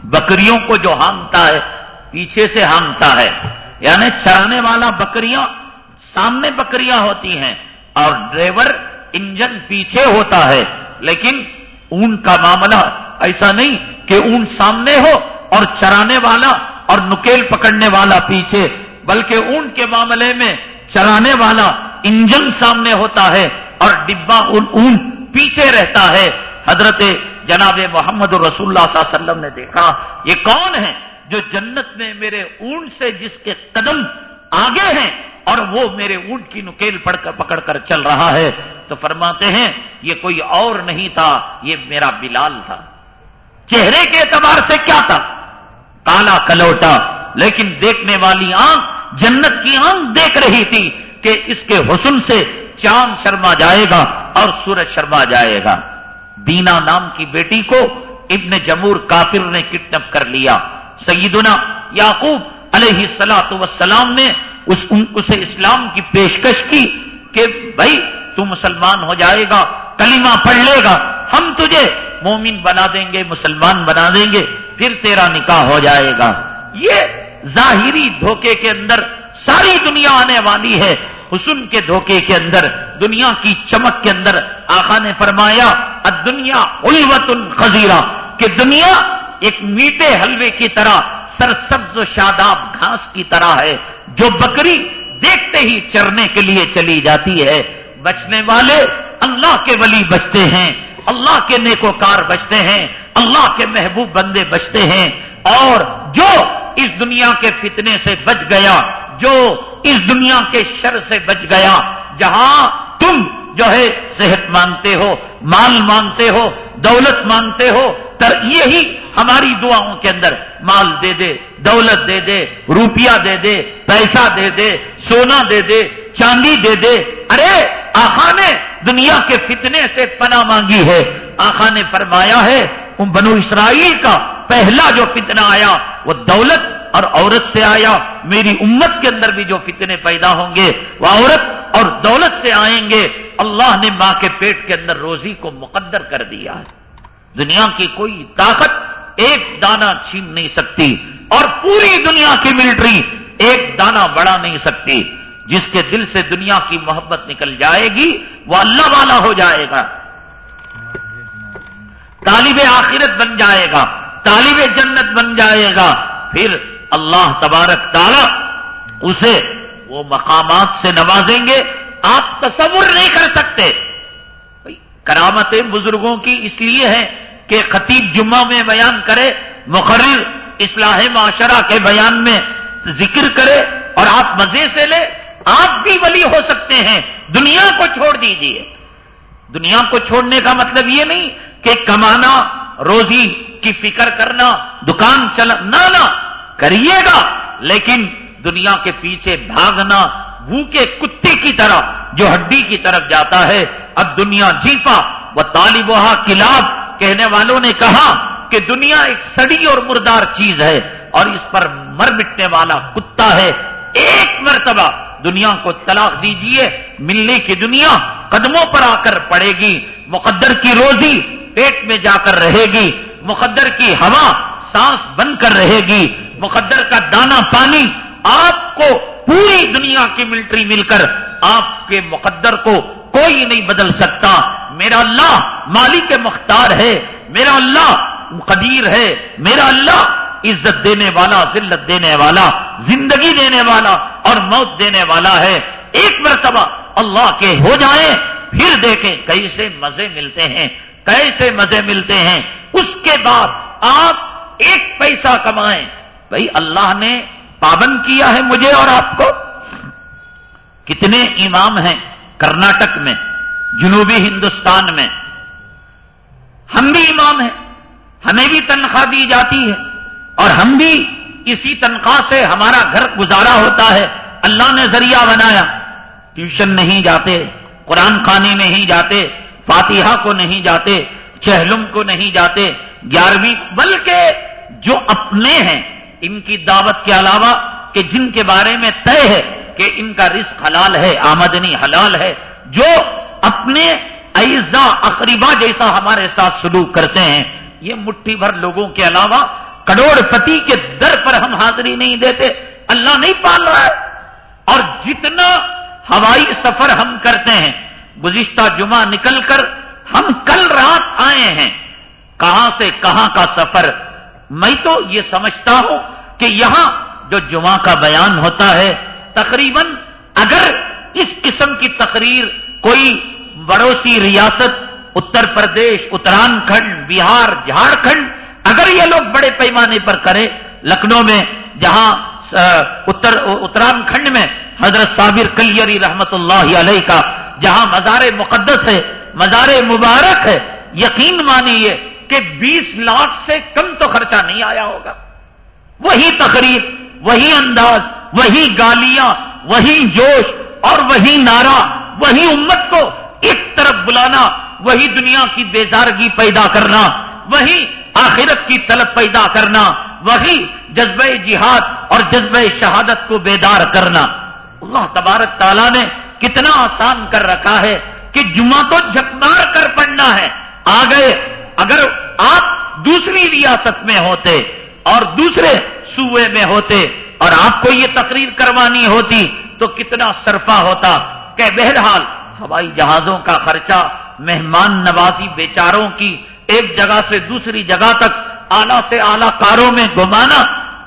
بکریوں کو جو ہانگتا ہے، پیچھے سے ہانگتا ہے۔ یعنی چرانے والا بکریاں سامنے بکریاں ہوتی ہیں اور ڈرائیور انجن پیچھے ہوتا ہے۔ لیکن اون کا معاملہ ایسا نہیں کہ اون سامنے ہو اور چرانے والا اور نکیل پکڑنے والا پیچھے، بلکہ اون کے معاملے میں چرانے والا انجن سامنے ہوتا ہے اور ڈبا اون پیچھے رہتا ہے۔ حضرت جناب محمد رسول اللہ صلی اللہ علیہ وسلم نے دیکھا، یہ کون ہے جو جنت میں میرے اونٹ سے جس کے قدم آگے ہیں اور وہ میرے اونٹ کی نکیل پڑ کر پکڑ کر چل رہا ہے؟ تو فرماتے ہیں، یہ کوئی اور نہیں تھا، یہ میرا بلال تھا۔ چہرے کے اعتبار سے کیا تھا؟ کالا کلوٹا۔ لیکن دیکھنے والی آنکھ جنت کی آنکھ دیکھ رہی تھی کہ اس کے حسن سے چاند شرما جائے گا اور سورج شرما جائے گا۔ دینا نام کی بیٹی کو ابن جمور کافر نے کڈنپ کر لیا۔ سیدنا یعقوب علیہ سلاۃ وسلام نے اس اسے اسلام کی پیشکش کی کہ بھائی تو مسلمان ہو جائے گا، کلمہ پڑھ لے گا، ہم تجھے مومن بنا دیں گے، مسلمان بنا دیں گے، پھر تیرا نکاح ہو جائے گا۔ یہ ظاہری دھوکے کے اندر ساری دنیا آنے والی ہے۔ حسن کے دھوکے کے اندر، دنیا کی چمک کے اندر آخا نے فرمایا دنیا الوت الخذیرہ کہ دنیا ایک میٹھے حلوے کی طرح، سرسبز و شاداب گھاس کی طرح ہے، جو بکری دیکھتے ہی چرنے کے لیے چلی جاتی ہے۔ بچنے والے اللہ کے ولی بچتے ہیں، اللہ کے نیکوکار بچتے ہیں، اللہ کے محبوب بندے بچتے ہیں۔ اور جو اس دنیا کے فتنے سے بچ گیا، جو اس دنیا کے شر سے بچ گیا، جہاں تم جو ہے صحت مانگتے ہو، مال مانگتے ہو، دولت مانگتے ہو، تر یہی ہماری دعاؤں کے اندر مال دے دے، دولت دے دے، روپیہ دے دے، پیسہ دے دے، سونا دے دے، چاندی دے دے۔ ارے آخا نے دنیا کے فتنے سے پناہ مانگی ہے۔ آخا نے فرمایا ہے بنو اسرائیل کا پہلا جو فتنہ آیا، وہ دولت اور عورت سے آیا، میری امت کے اندر بھی جو فتنے پیدا ہوں گے، وہ عورت اور دولت سے آئیں گے، اللہ نے ماں کے پیٹ کے اندر روزی کو مقدر کر دیا ہے۔ دنیا کی کوئی طاقت ایک دانہ چھین نہیں سکتی اور پوری دنیا کی ملٹری ایک دانہ بڑھا نہیں سکتی۔ جس کے دل سے دنیا کی محبت نکل جائے گی، وہ اللہ والا ہو جائے گا۔ طالب آخرت بن جائے گا، طالب جنت بن جائے گا۔ پھر اللہ تبارک تعالی اسے وہ مقامات سے نوازیں گے، آپ تصور نہیں کر سکتے۔ کرامتیں بزرگوں کی اس لیے ہے کہ خطیب جمعہ میں بیان کرے، مقرر اصلاح معاشرہ کے بیان میں ذکر کرے اور آپ مزے سے لے، آپ بھی ولی ہو سکتے ہیں۔ دنیا کو چھوڑ دیجیے۔ دنیا کو چھوڑنے کا مطلب یہ نہیں کہ کمانا، روزی کی فکر کرنا، دکان چلانا نہ کریے گا، لیکن دنیا کے پیچھے بھاگنا بھوکے کتے کی طرح، جو ہڈی کی طرف جاتا ہے، اب دنیا جیپا وہ طالبہ کلاب، کہنے والوں نے کہا کہ دنیا ایک سڑی اور مردار چیز ہے، اور اس پر مر مٹنے والا کتا ہے۔ ایک مرتبہ دنیا کو طلاق دیجیے، ملنے کی دنیا قدموں پر آ کر پڑے گی، مقدر کی روزی پیٹ میں جا کر رہے گی، مقدر کی ہوا سانس بن کر رہے گی۔ مقدر کا دانا پانی آپ کو پوری دنیا کی ملٹری مل کر آپ کے مقدر کو کوئی نہیں بدل سکتا۔ میرا اللہ مالک مختار ہے، میرا اللہ قدیر ہے، میرا اللہ عزت دینے والا، ذلت دینے والا، زندگی دینے والا اور موت دینے والا ہے۔ ایک مرتبہ اللہ کے ہو جائیں، پھر دیکھیں کیسے مزے ملتے ہیں، کیسے مزے ملتے ہیں۔ اس کے بعد آپ ایک پیسہ کمائیں۔ بھائی اللہ نے پابند کیا ہے مجھے اور آپ کو کتنے امام ہیں کرناٹک میں جنوبی ہندوستان میں ہم بھی امام ہیں ہمیں بھی تنخواہ دی جاتی ہے اور ہم بھی اسی تنخواہ سے ہمارا گھر گزارا ہوتا ہے اللہ نے ذریعہ بنایا ٹیوشن نہیں جاتے قرآن خانے میں ہی جاتے فاتحہ کو نہیں جاتے چہلم کو نہیں جاتے گیارہویں بلکہ جو اپنے ہیں ان کی دعوت کے علاوہ کہ جن کے بارے میں طے ہے کہ ان کا رزق حلال ہے، آمدنی حلال ہے، جو اپنے ایزا اقریبا جیسا ہمارے ساتھ سلوک کرتے ہیں، یہ مٹھی بھر لوگوں کے علاوہ کروڑ پتی کے در پر ہم حاضری نہیں دیتے، اللہ نہیں پال رہا ہے۔ اور جتنا ہوائی سفر ہم کرتے ہیں، گزشتہ جمعہ نکل کر ہم کل رات آئے ہیں، کہاں سے کہاں کا سفر، میں تو یہ سمجھتا ہوں کہ یہاں جو جمعہ کا بیان ہوتا ہے، تقریباً اگر اس قسم کی تقریر کوئی بڑوسی ریاست، اتر پردیش، اترانکھنڈ، بہار، جھارکھنڈ، اگر یہ لوگ بڑے پیمانے پر کرے لکھنؤ میں، جہاں اتر، اترانکھنڈ میں، حضرت صابر کلیری رحمت اللہ علیہ کا، جہاں مزار مقدس ہے، مزار مبارک ہے، یقین مانیے کہ بیس لاکھ سے کم تو خرچہ نہیں آیا ہوگا۔ وہی تقریر وہی انداز، وہی گالیاں، وہی جوش اور وہی نعرہ، وہی امت کو ایک طرف بلانا، وہی دنیا کی بیزارگی پیدا کرنا، وہی آخرت کی طلب پیدا کرنا، وہی جذبہ جہاد اور جذبہ شہادت کو بیدار کرنا۔ اللہ تبارک تعالیٰ نے کتنا آسان کر رکھا ہے کہ جمعہ تو جھک مار کر پڑھنا ہے۔ آ گئے اگر آپ دوسری ریاست میں ہوتے اور دوسرے صوبے میں ہوتے اور آپ کو یہ تقریر کروانی ہوتی تو کتنا صرفہ ہوتا کہ بہرحال ہوائی جہازوں کا خرچہ، مہمان نوازی بیچاروں کی ایک جگہ سے دوسری جگہ تک آلہ سے آلہ کاروں میں گھمانا،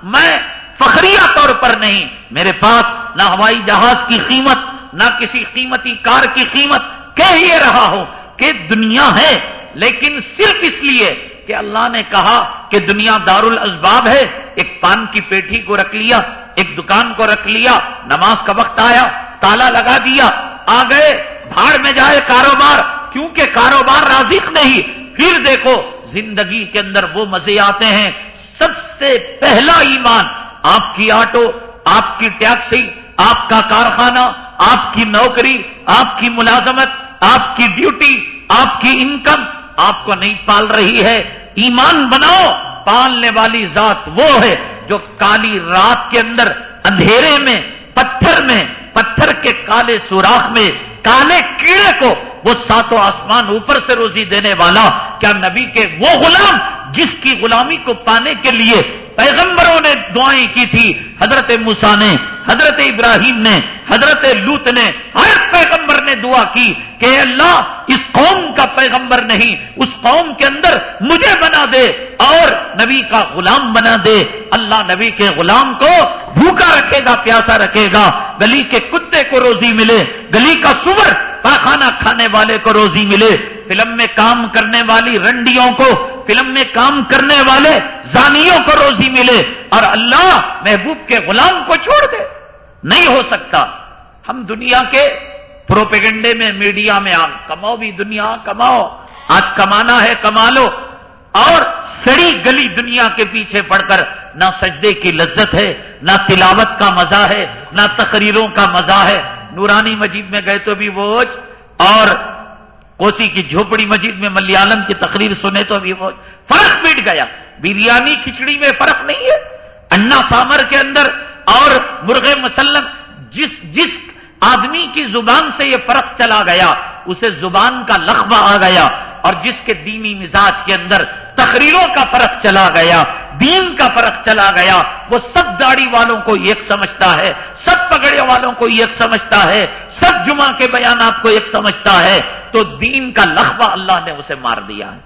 میں فخریہ طور پر نہیں، میرے پاس نہ ہوائی جہاز کی قیمت، نہ کسی قیمتی کار کی قیمت کہہ یہ رہا ہوں کہ دنیا ہے، لیکن صرف اس لیے کہ اللہ نے کہا کہ دنیا دار الاسباب ہے، ایک پان کی پیٹھی کو رکھ لیا، ایک دکان کو رکھ لیا، نماز کا وقت آیا، تالا لگا دیا، آ گئے، بھاڑ میں جائے کاروبار، کیونکہ کاروبار رازق نہیں۔ پھر دیکھو، زندگی کے اندر وہ مزے آتے ہیں۔ سب سے پہلا ایمان، آپ کی آٹو، آپ کی ٹیکسی، آپ کا کارخانہ، آپ کی نوکری، آپ کی ملازمت، آپ کی ڈیوٹی آپ کی انکم، آپ کو نہیں پال رہی ہے۔ ایمان بناؤ، پالنے والی ذات وہ ہے جو کالی رات کے اندر اندھیرے میں، پتھر میں، پتھر کے کالے سوراخ میں، کالے کیڑے کو وہ ساتوں آسمان اوپر سے روزی دینے والا کیا نبی کے وہ غلام جس کی غلامی کو پانے کے لیے پیغمبروں نے دعائیں کی تھی؟ حضرت موسا نے، حضرت ابراہیم نے، حضرت لوت نے، ہر پیغمبر نے دعا کی کہ اللہ، اس قوم کا پیغمبر نہیں، اس قوم کے اندر مجھے بنا دے اور نبی کا غلام بنا دے۔ اللہ نبی کے غلام کو بھوکا رکھے گا، پیاسا رکھے گا۔ گلی کے کتے کو روزی ملے، گلی کا سور پاخانہ کھانے والے کو روزی ملے، فلم میں کام کرنے والی رنڈیوں کو، فلم میں کام کرنے والے زانیوں کو روزی ملے اور اللہ محبوب کے غلام کو چھوڑ دے۔ نہیں ہو سکتا۔ ہم دنیا کے پروپیگنڈے میں، میڈیا میں آگ کماؤ بھی دنیا، کماؤ۔ آج کمانا ہے، کما لو۔ اور سڑی گلی دنیا کے پیچھے پڑ کر نہ سجدے کی لذت ہے، نہ تلاوت کا مزہ ہے، نہ تقریروں کا مزہ ہے۔ نورانی مجید میں گئے تو بھی بوجھ، اور کوسی کی جھوپڑی مجید میں ملیالم کی تقریر سنے تو بھی بوجھ۔ فرق بیٹھ گیا۔ بریانی کھچڑی میں فرق نہیں ہے۔ انا سامر کے اندر اور مرغے مسلم، جس جس آدمی کی زبان سے یہ فرق چلا گیا، اسے زبان کا لخبہ آ گیا، اور جس کے دینی مزاج کے اندر تقریروں کا فرق چلا گیا۔ دین کا فرق چلا گیا۔ وہ سب داڑھی والوں کو ایک سمجھتا ہے، سب پگڑے والوں کو ایک سمجھتا ہے، سب جمعہ کے بیانات کو ایک سمجھتا ہے۔ تو دین کا لخبہ اللہ نے اسے مار دیا ہے۔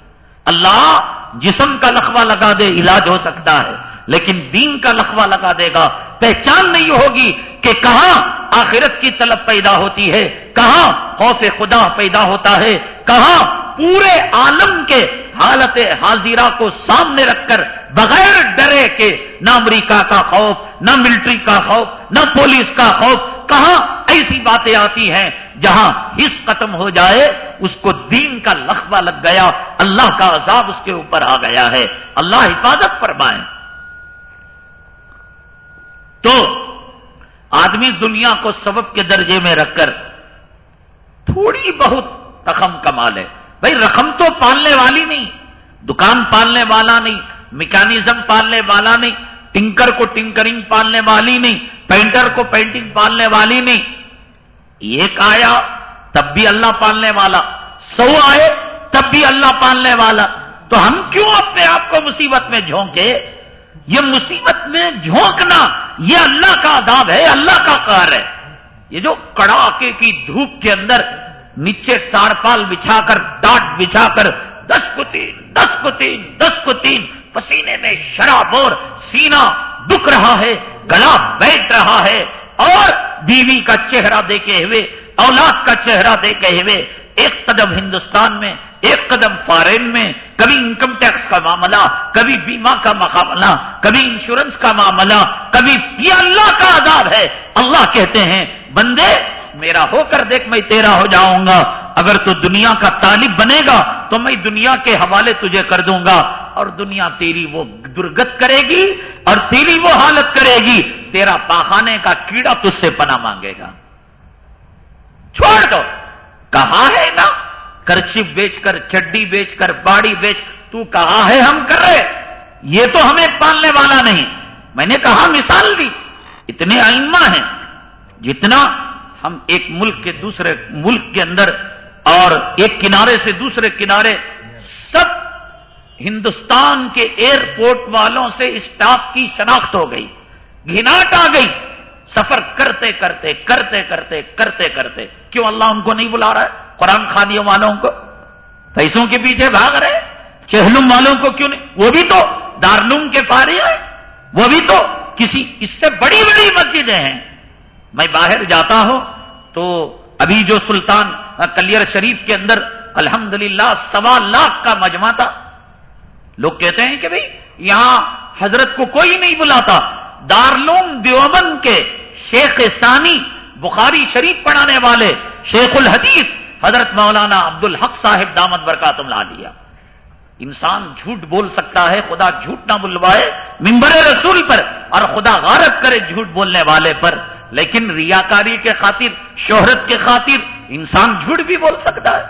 اللہ جسم کا لخبہ لگا دے، علاج ہو سکتا ہے، لیکن دین کا لخبہ لگا دے گا۔ پہچان نہیں ہوگی کہ کہاں آخرت کی طلب پیدا ہوتی ہے، کہاں خوف خدا پیدا ہوتا ہے، کہاں پورے عالم کے حالت حاضرہ کو سامنے رکھ کر بغیر ڈرے کے نہ امریکہ کا خوف، نہ ملٹری کا خوف، نہ پولیس کا خوف، کہاں ایسی باتیں آتی ہیں جہاں حص ختم ہو جائے، اس کو دین کا لخبہ لگ گیا، اللہ کا عذاب اس کے اوپر آ گیا ہے۔ اللہ حفاظت فرمائے۔ تو آدمی دنیا کو سبب کے درجے میں رکھ کر تھوڑی بہت رقم کما لے۔ بھائی رقم تو پالنے والی نہیں، دکان پالنے والا نہیں میکانزم پالنے والا نہیں، ٹنکر کو ٹنکرنگ پالنے والی نہیں، پینٹر کو پینٹنگ پالنے والی نہیں۔ ایک آیا تب بھی اللہ پالنے والا، سو آئے تب بھی اللہ پالنے والا۔ تو ہم کیوں اپنے آپ کو مصیبت میں جھونکے؟ یہ مصیبت میں جھونکنا، یہ اللہ کا عذاب ہے اللہ کا کار ہے۔ یہ جو کڑاکے کی دھوپ کے اندر نیچے تارپال بچھا کر، ڈاٹ بچھا کر، دس کو تین، دس کو تین، دس کو تین پسینے میں شراب اور سینا دکھ رہا ہے، گلا بیٹھ رہا ہے اور بیوی کا چہرہ دیکھے ہوئے، اولاد کا چہرہ دیکھے ہوئے، ایک قدم ہندوستان میں، ایک قدم فارن میں، کبھی انکم ٹیکس کا معاملہ، کبھی بیمہ کا معاملہ، کبھی انشورنس کا معاملہ، کبھی یہ اللہ کا عذاب ہے۔ اللہ کہتے ہیں، بندے، میرا ہو کر دیکھ، میں تیرا ہو جاؤں گا۔ اگر تو دنیا کا طالب بنے گا تو میں دنیا کے حوالے تجھے کر دوں گا اور دنیا تیری وہ درگت کرے گی اور تیری وہ حالت کرے گی، تیرا پاخانے کا کیڑا تج سے پناہ مانگے گا۔ چھوڑ دو۔ کہاں ہے نا؟ کرچی بیچ کر، چڈی بیچ کر، باڑی بیچ۔ تو کہاں ہے ہم کر رہے یہ تو ہمیں پالنے والا نہیں۔ میں نے کہا مثال دی؟ اتنے آئمہ ہیں۔ جتنا ہم ایک ملک کے، دوسرے ملک کے اندر اور ایک کنارے سے دوسرے کنارے سب ہندوستان کے ایئرپورٹ والوں سے اسٹاف کی شناخت ہو گئی، گھناٹ آ گئی۔ سفر کرتے کرتے کرتے کرتے کرتے کرتے۔ کیوں اللہ ان کو نہیں بلا رہا ہے؟ قرآن خانیوں والوں کو؟ پیسوں کے پیچھے بھاگ رہے؟ چہلوم والوں کو کیوں نہیں؟ وہ بھی تو دارلوم کے پارے ہیں۔ وہ بھی تو کسی اس سے بڑی بڑی مسجدیں ہیں۔ میں باہر جاتا ہوں تو ابھی جو سلطان کلیر شریف کے اندر الحمدللہ سوا لاکھ کا مجمع تھا۔ لوگ کہتے ہیں کہ بھئی یہاں حضرت کو کوئی نہیں بلاتا۔ دارلوم دیوبند کے شیخ ثانی بخاری شریف پڑھانے والے شیخ الحدیث حضرت مولانا عبد الحق صاحب دامت برکاتم لا دیا انسان جھوٹ بول سکتا ہے، خدا جھوٹ نہ بلوائے ممبر رسول پر اور خدا غارت کرے جھوٹ بولنے والے پر، لیکن ریاکاری کے خاطر، شہرت کے خاطر انسان جھوٹ بھی بول سکتا ہے۔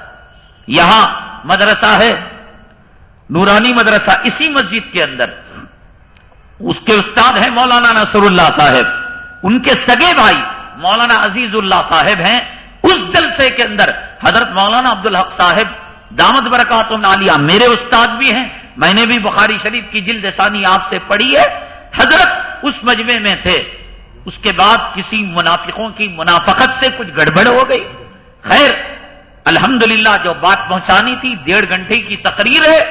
یہاں مدرسہ ہے، نورانی مدرسہ اسی مسجد کے اندر۔ اس کے استاد ہیں مولانا نصر اللہ صاحب۔ ان کے سگے بھائی مولانا عزیز اللہ صاحب ہیں۔ اس جلسے کے اندر حضرت مولانا عبدالحق صاحب دامد برکات نالیہ میرے استاد بھی ہیں۔ میں نے بھی بخاری شریف کی جلد ثانی آپ سے پڑھی ہے۔ حضرت اس مجمع میں تھے۔ اس کے بعد کسی منافقوں کی منافقت سے کچھ گڑبڑ ہو گئی۔ خیر، الحمدللہ جو بات پہنچانی تھی، ڈیڑھ گھنٹے کی تقریر ہے،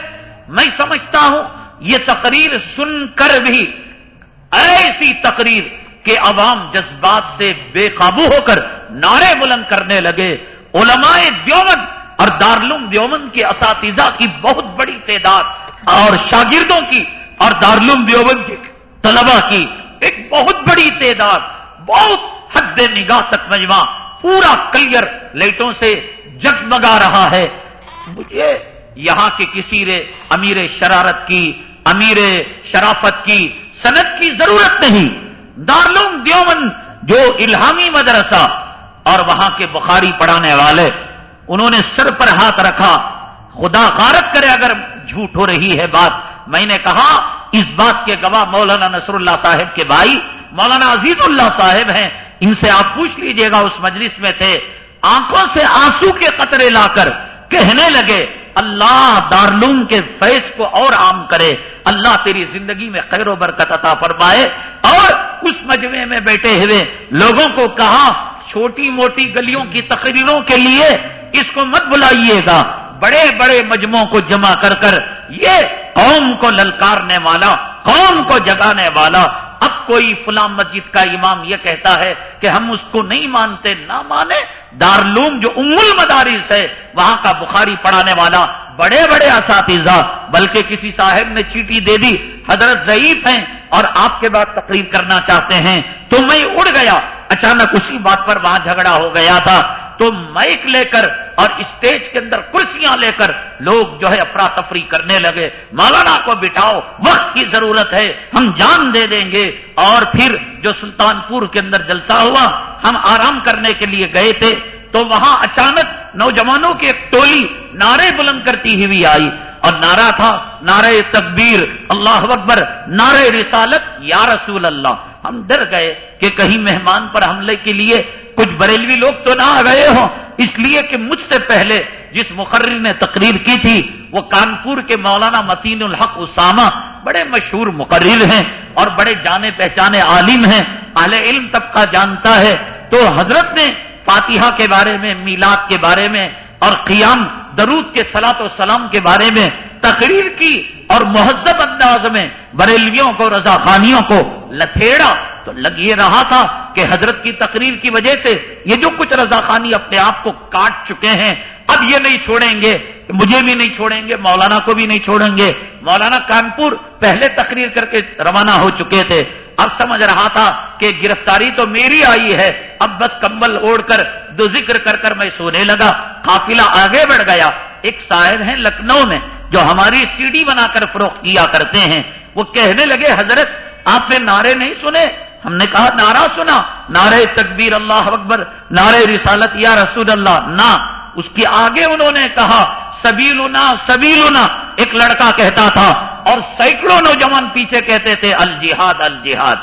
میں سمجھتا ہوں، یہ تقریر سن کر بھی ایسی تقریر کہ عوام جذبات سے بے قابو ہو کر نعرے بلند کرنے لگے۔ علماء دیومن اور دارلوم دیومن کے اساتذہ کی بہت بڑی تعداد اور شاگردوں کی اور دارلوم دیوبند کی طلبا کی ایک بہت بڑی تعداد، بہت حد نگاہ تک مجمع پورا کلیئر لائٹوں سے جگمگا رہا ہے۔ مجھے یہاں کے کسی رے امیر شرارت کی، امیر شرافت کی صنعت کی ضرورت نہیں۔ دارلوم دیومن جو الہامی مدرسہ اور وہاں کے بخاری پڑھانے والے، انہوں نے سر پر ہاتھ رکھا، خدا غارت کرے اگر جھوٹ ہو رہی ہے بات۔ میں نے کہا، اس بات کے گواہ مولانا نصر اللہ صاحب کے بھائی، مولانا عزیز اللہ صاحب ہیں۔ ان سے آپ پوچھ لیجیے گا، اس مجلس میں تھے، آنکھوں سے آنسو کے قطرے لا کر کہنے لگے، اللہ دارلوم کے فیض کو اور عام کرے، اللہ تیری زندگی میں خیر و برکت عطا فرمائے۔ اور اس مجمع میں بیٹھے ہوئے لوگوں کو کہا، چھوٹی موٹی گلیوں کی تقریروں کے لیے اس کو مت بلائیے گا۔ بڑے بڑے مجموعوں کو جمع کر کر، یہ قوم کو للکارنے والا، قوم کو جگانے والا اب کوئی فلاں مسجد کا امام یہ کہتا ہے کہ ہم اس کو نہیں مانتے، نہ مانے۔ دارلوم جو ام المدارس ہے، وہاں کا بخاری پڑھانے والا بڑے بڑے اساتذہ، بلکہ کسی صاحب نے چیٹی دے دی، حضرت ضعیف ہیں اور آپ کے بعد تقریر کرنا چاہتے ہیں۔ تو میں اڑ گیا۔ اچانک اسی بات پر وہاں جھگڑا ہو گیا تھا۔ تو مائک لے کر اور اسٹیج کے اندر کرسیاں لے کر لوگ جو ہے افراتفری کرنے لگے۔ مولانا کو بٹھاؤ، وقت کی ضرورت ہے، ہم جان دے دیں گے۔ اور پھر جو سلطان پور کے اندر جلسہ ہوا، ہم آرام کرنے کے لیے گئے تھے۔ تو وہاں اچانک نوجوانوں کی ایک ٹولی نعرے بلند کرتی ہوئی آئی۔ اور نعرہ تھا، نعرہ تکبیر، اللہ اکبر، نعرہ رسالت، یا رسول اللہ۔ ہم ڈر گئے کہ کہیں مہمان پر حملے کے لیے کچھ بریلوی لوگ تو نہ آ گئے ہوں۔ اس لیے کہ مجھ سے پہلے جس مقرر نے تقریر کی تھی، وہ کانپور کے مولانا متین الحق اسامہ بڑے مشہور مقرر ہیں اور بڑے جانے پہچانے عالم ہیں۔ اہل علم طبقہ جانتا ہے۔ تو حضرت نے فاتحہ کے بارے میں، میلاد کے بارے میں اور قیام درود کے سلاط و سلام کے بارے میں تقریر کی اور مہذب انداز میں بریلویوں کو رضا خانیوں کو لتھیڑا لگ یہ رہا تھا کہ حضرت کی تقریر کی وجہ سے یہ جو کچھ رضا خانی اپنے آپ کو کاٹ چکے ہیں، اب یہ نہیں چھوڑیں گے، مجھے بھی نہیں چھوڑیں گے، مولانا کو بھی نہیں چھوڑیں گے۔ مولانا کانپور پہلے تقریر کر کے روانہ ہو چکے تھے۔ اب سمجھ رہا تھا کہ گرفتاری تو میری آئی ہے۔ اب بس کمبل اوڑھ کر دو ذکر کر کر میں سونے لگا۔ قافلہ آگے بڑھ گیا۔ ایک صاحب ہیں لکھنؤ میں جو ہماری سی ڈی بنا کر فروخت کیا کرتے ہیں۔ وہ کہنے لگے، حضرت، آپ نے نعرے نہیں سنے؟ ہم نے کہا نعرہ سنا نعرے تکبیر اللہ اکبر نعرے رسالت، یا رسول اللہ، نہ۔ اس کے آگے انہوں نے کہا، سبیلنا سبیلنا۔ ایک لڑکا کہتا تھا اور سینکڑوں نوجوان پیچھے کہتے تھے، الجہاد الجہاد۔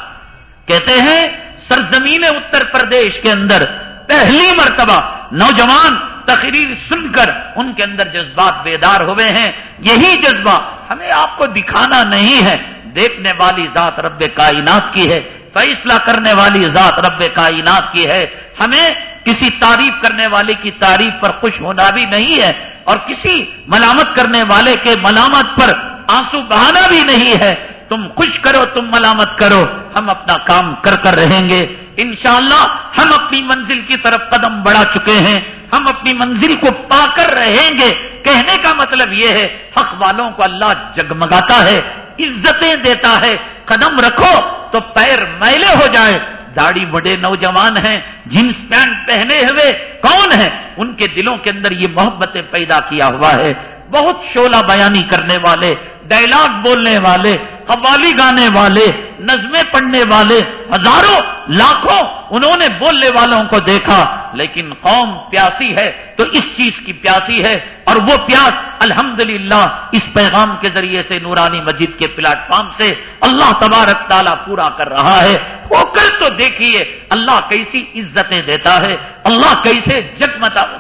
کہتے ہیں، سرزمین اتر پردیش کے اندر پہلی مرتبہ نوجوان تقریر سن کر ان کے اندر جذبات بیدار ہوئے ہیں۔ یہی جذبہ ہمیں آپ کو دکھانا نہیں ہے، دیکھنے والی ذات رب کائنات کی ہے۔ فیصلہ کرنے والی ذات رب کائنات کی ہے۔ ہمیں کسی تعریف کرنے والے کی تعریف پر خوش ہونا بھی نہیں ہے اور کسی ملامت کرنے والے کے ملامت پر آنسو بہانا بھی نہیں ہے۔ تم خوش کرو، تم ملامت کرو۔ ہم اپنا کام کر کر رہیں گے۔ انشاءاللہ ہم اپنی منزل کی طرف قدم بڑھا چکے ہیں۔ ہم اپنی منزل کو پا کر رہیں گے۔ کہنے کا مطلب یہ ہے، حق والوں کو اللہ جگمگاتا ہے، عزتیں دیتا ہے۔ قدم رکھو تو پیر میلے ہو جائے داڑھی بڑے نوجوان ہیں، جنس پینٹ پہنے ہوئے کون ہیں؟ ان کے دلوں کے اندر یہ محبتیں پیدا کیا ہوا ہے۔ بہت شولہ بیانی کرنے والے ڈائلاگ بولنے والے، قوالی گانے والے، نظمیں پڑھنے والے، ہزاروں، لاکھوں انہوں نے بولنے والوں کو دیکھا، لیکن قوم پیاسی ہے، تو اس چیز کی پیاسی ہے، اور وہ پیاس الحمدللہ اس پیغام کے ذریعے سے نورانی مسجد کے پلیٹ فارم سے اللہ تبارک تعالیٰ پورا کر رہا ہے۔ وہ کر تو دیکھیے، اللہ کیسی عزتیں دیتا ہے، اللہ کیسے جگ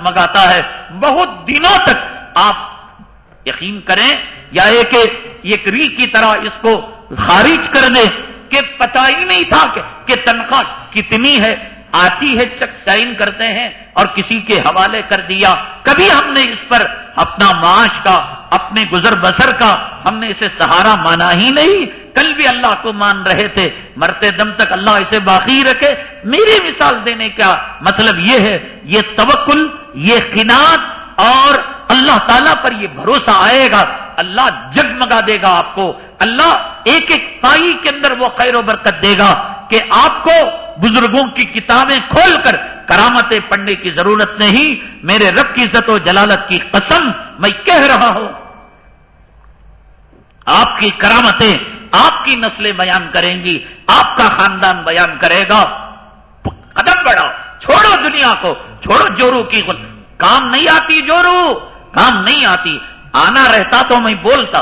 مگاتا ہے۔ بہت دنوں تک آپ یقین کریں یا ایک ایک ری کی طرح اس کو خارج کر دیں کہ پتا ہی نہیں تھا کہ تنخواہ کتنی ہے، آتی ہے، چک سائن کرتے ہیں اور کسی کے حوالے کر دیا۔ کبھی ہم نے اس پر اپنا معاش کا، اپنے گزر بسر کا ہم نے اسے سہارا مانا ہی نہیں۔ کل بھی اللہ کو مان رہے تھے، مرتے دم تک اللہ اسے باقی رکھے۔ میری مثال دینے کا مطلب یہ ہے، یہ توکل، یہ قناط اور اللہ تعالیٰ پر یہ بھروسہ آئے گا۔ اللہ جگمگا دے گا آپ کو۔ اللہ ایک ایک پائی کے اندر وہ خیر و برکت دے گا کہ آپ کو بزرگوں کی کتابیں کھول کر کرامتیں پڑھنے کی ضرورت نہیں۔ میرے رب کی عزت و جلالت کی قسم میں کہہ رہا ہوں۔ آپ کی کرامتیں آپ کی نسلیں بیان کریں گی۔ آپ کا خاندان بیان کرے گا۔ قدم بڑھاؤ۔ چھوڑو دنیا کو۔ چھوڑو جورو کی کام نہیں آتی جورو۔ کام نہیں آتی۔ آنا رہتا تو میں بولتا،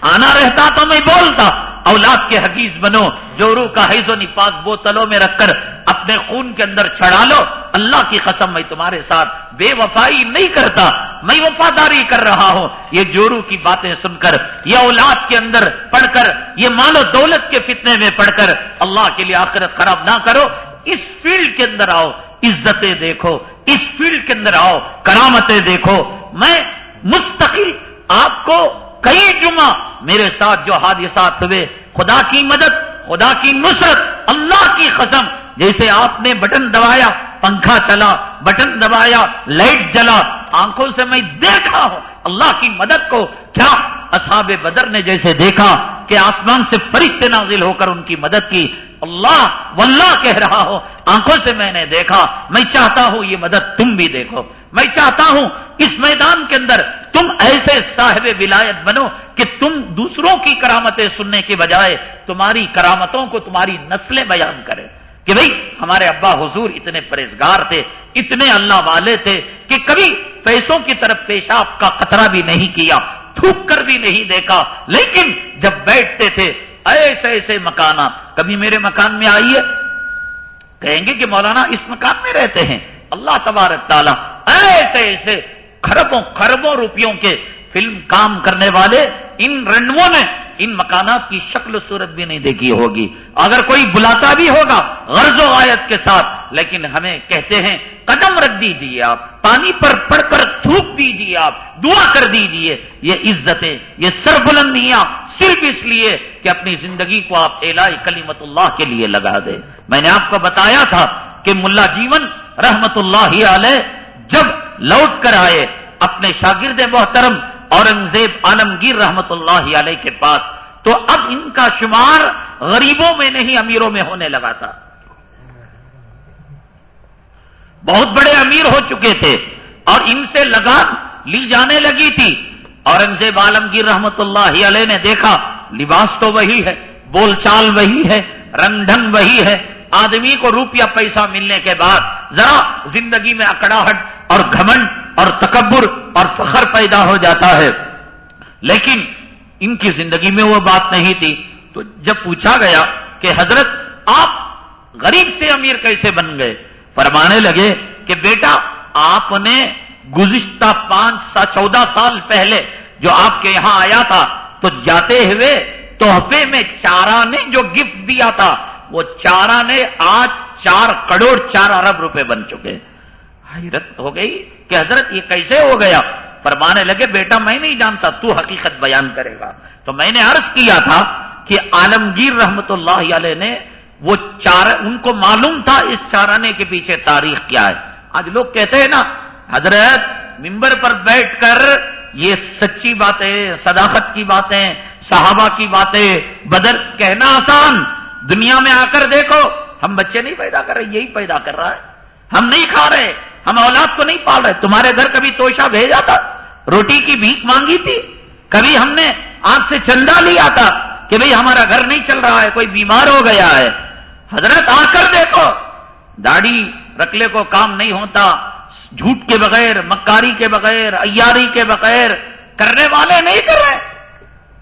آنا رہتا تو میں بولتا۔ اولاد کے حقیز بنو، جو روح کا حیض و نفاذ بوتلوں میں رکھ کر اپنے خون کے اندر چڑھا لو۔ اللہ کی قسم میں تمہارے ساتھ بے وفائی نہیں کرتا، میں وفاداری کر رہا ہوں۔ یہ جورو کی باتیں سن کر، یہ اولاد کے اندر پڑھ کر، یہ مال و دولت کے فتنے میں پڑھ کر اللہ کے لیے آخرت خراب نہ کرو۔ اس فیلڈ کے اندر آؤ، عزتیں دیکھو۔ اس فیلڈ کے اندر آؤ، کرامتیں دیکھو۔ میں مستقل آپ کو کئی جمعہ میرے ساتھ جو حادثات ہوئے، خدا کی مدد، خدا کی نصرت، اللہ کی قسم، جیسے آپ نے بٹن دبایا، پنکھا چلا، بٹن دبایا، لائٹ جلا، آنکھوں سے میں دیکھا ہوں، اللہ کی مدد کو کیا اصحاب بدر نے جیسے دیکھا کہ آسمان سے فرشتے نازل ہو کر ان کی مدد کی۔ اللہ، واللہ کہہ رہا ہوں، آنکھوں سے میں نے دیکھا، میں چاہتا ہوں یہ مدد تم بھی دیکھو۔ میں چاہتا ہوں اس میدان کے اندر تم ایسے صاحب ولایت بنو کہ تم دوسروں کی کرامتیں سننے کے بجائے تمہاری کرامتوں کو تمہاری نسلیں بیان کریں۔ کہ بھئی ہمارے ابا حضور اتنے پرہزگار تھے، اتنے اللہ والے تھے کہ کبھی پیسوں کی طرف پیشاب کا خطرہ بھی نہیں کیا، تھوک کر بھی نہیں دیکھا۔ لیکن جب بیٹھتے تھے، ایسے ایسے مکانات، کبھی میرے مکان میں آئیے، کہیں گے کہ مولانا اس مکان میں رہتے ہیں۔ اللہ تبارک تعالیٰ ایسے ایسے خربوں خربوں روپیوں کے فلم کام کرنے والے ان رنڈو نے ان مکانات کی شکل و صورت بھی نہیں دیکھی ہوگی۔ اگر کوئی بلاتا بھی ہوگا غرض و آیت کے ساتھ، لیکن ہمیں کہتے ہیں، قدم رکھ دیجیے آپ، پانی پر پڑھ کر تھوک دیجیے آپ، دعا کر دیجیے یہ عزتیں یہ سر بلندیاں صرف اس لیے کہ اپنی زندگی کو آپ الا کلیمت اللہ کے لیے لگا دیں۔ میں نے آپ کو بتایا تھا کہ ملا جیون رحمت اللہ علیہ جب لوٹ کر آئے اپنے شاگرد محترم اورنگزیب عالمگیر رحمت اللہ علیہ کے پاس۔ تو اب ان کا شمار غریبوں میں نہیں، امیروں میں ہونے لگا تھا۔ بہت بڑے امیر ہو چکے تھے اور ان سے لگان لی جانے لگی تھی۔ اورنگزیب عالمگیر رحمت اللہ علیہ نے دیکھا، لباس تو وہی ہے، بول چال وہی ہے، رنگ ڈھنگ وہی ہے۔ آدمی کو روپیہ پیسہ ملنے کے بعد ذرا زندگی میں اکڑاہٹ اور گھمنڈ اور تکبر اور فخر پیدا ہو جاتا ہے۔ لیکن ان کی زندگی میں وہ بات نہیں تھی۔ تو جب پوچھا گیا کہ حضرت آپ غریب سے امیر کیسے بن گئے؟ فرمانے لگے کہ بیٹا، آپ نے گزشتہ پانچ سا چودہ سال پہلے جو آپ کے یہاں آیا تھا، تو جاتے ہوئے تحفے میں چارہ نے جو گفٹ دیا تھا، وہ چارہ نے آج چار کروڑ چار ارب روپے بن چکے۔ حیرت ہو گئی کہ حضرت یہ کیسے ہو گیا؟ فرمانے لگے، بیٹا میں نہیں جانتا، تو حقیقت بیان کرے گا۔ تو میں نے عرض کیا تھا کہ عالمگیر رحمت اللہ علیہ نے وہ چار ان کو معلوم تھا اس چارانے کے پیچھے تاریخ کیا ہے۔ آج لوگ کہتے ہیں نا، حضرت ممبر پر بیٹھ کر یہ سچی باتیں، صداقت کی باتیں، صحابہ کی باتیں، بدر کہنا آسان۔ دنیا میں آ کر دیکھو، ہم بچے نہیں پیدا کر رہے، یہی پیدا کر رہا ہے۔ ہم نہیں کھا رہے۔ ہم اولاد کو نہیں پال رہے۔ تمہارے گھر کبھی توشا بھیجا تھا؟ روٹی کی بھیک مانگی تھی؟ کبھی ہم نے آنکھ سے چندہ لیا تھا کہ بھئی ہمارا گھر نہیں چل رہا ہے، کوئی بیمار ہو گیا ہے؟ حضرت آ کر دیکھو۔ داڑھی رکلے کو کام نہیں ہوتا۔ جھوٹ کے بغیر، مکاری کے بغیر ایاری کے بغیر کرنے والے نہیں کر رہے۔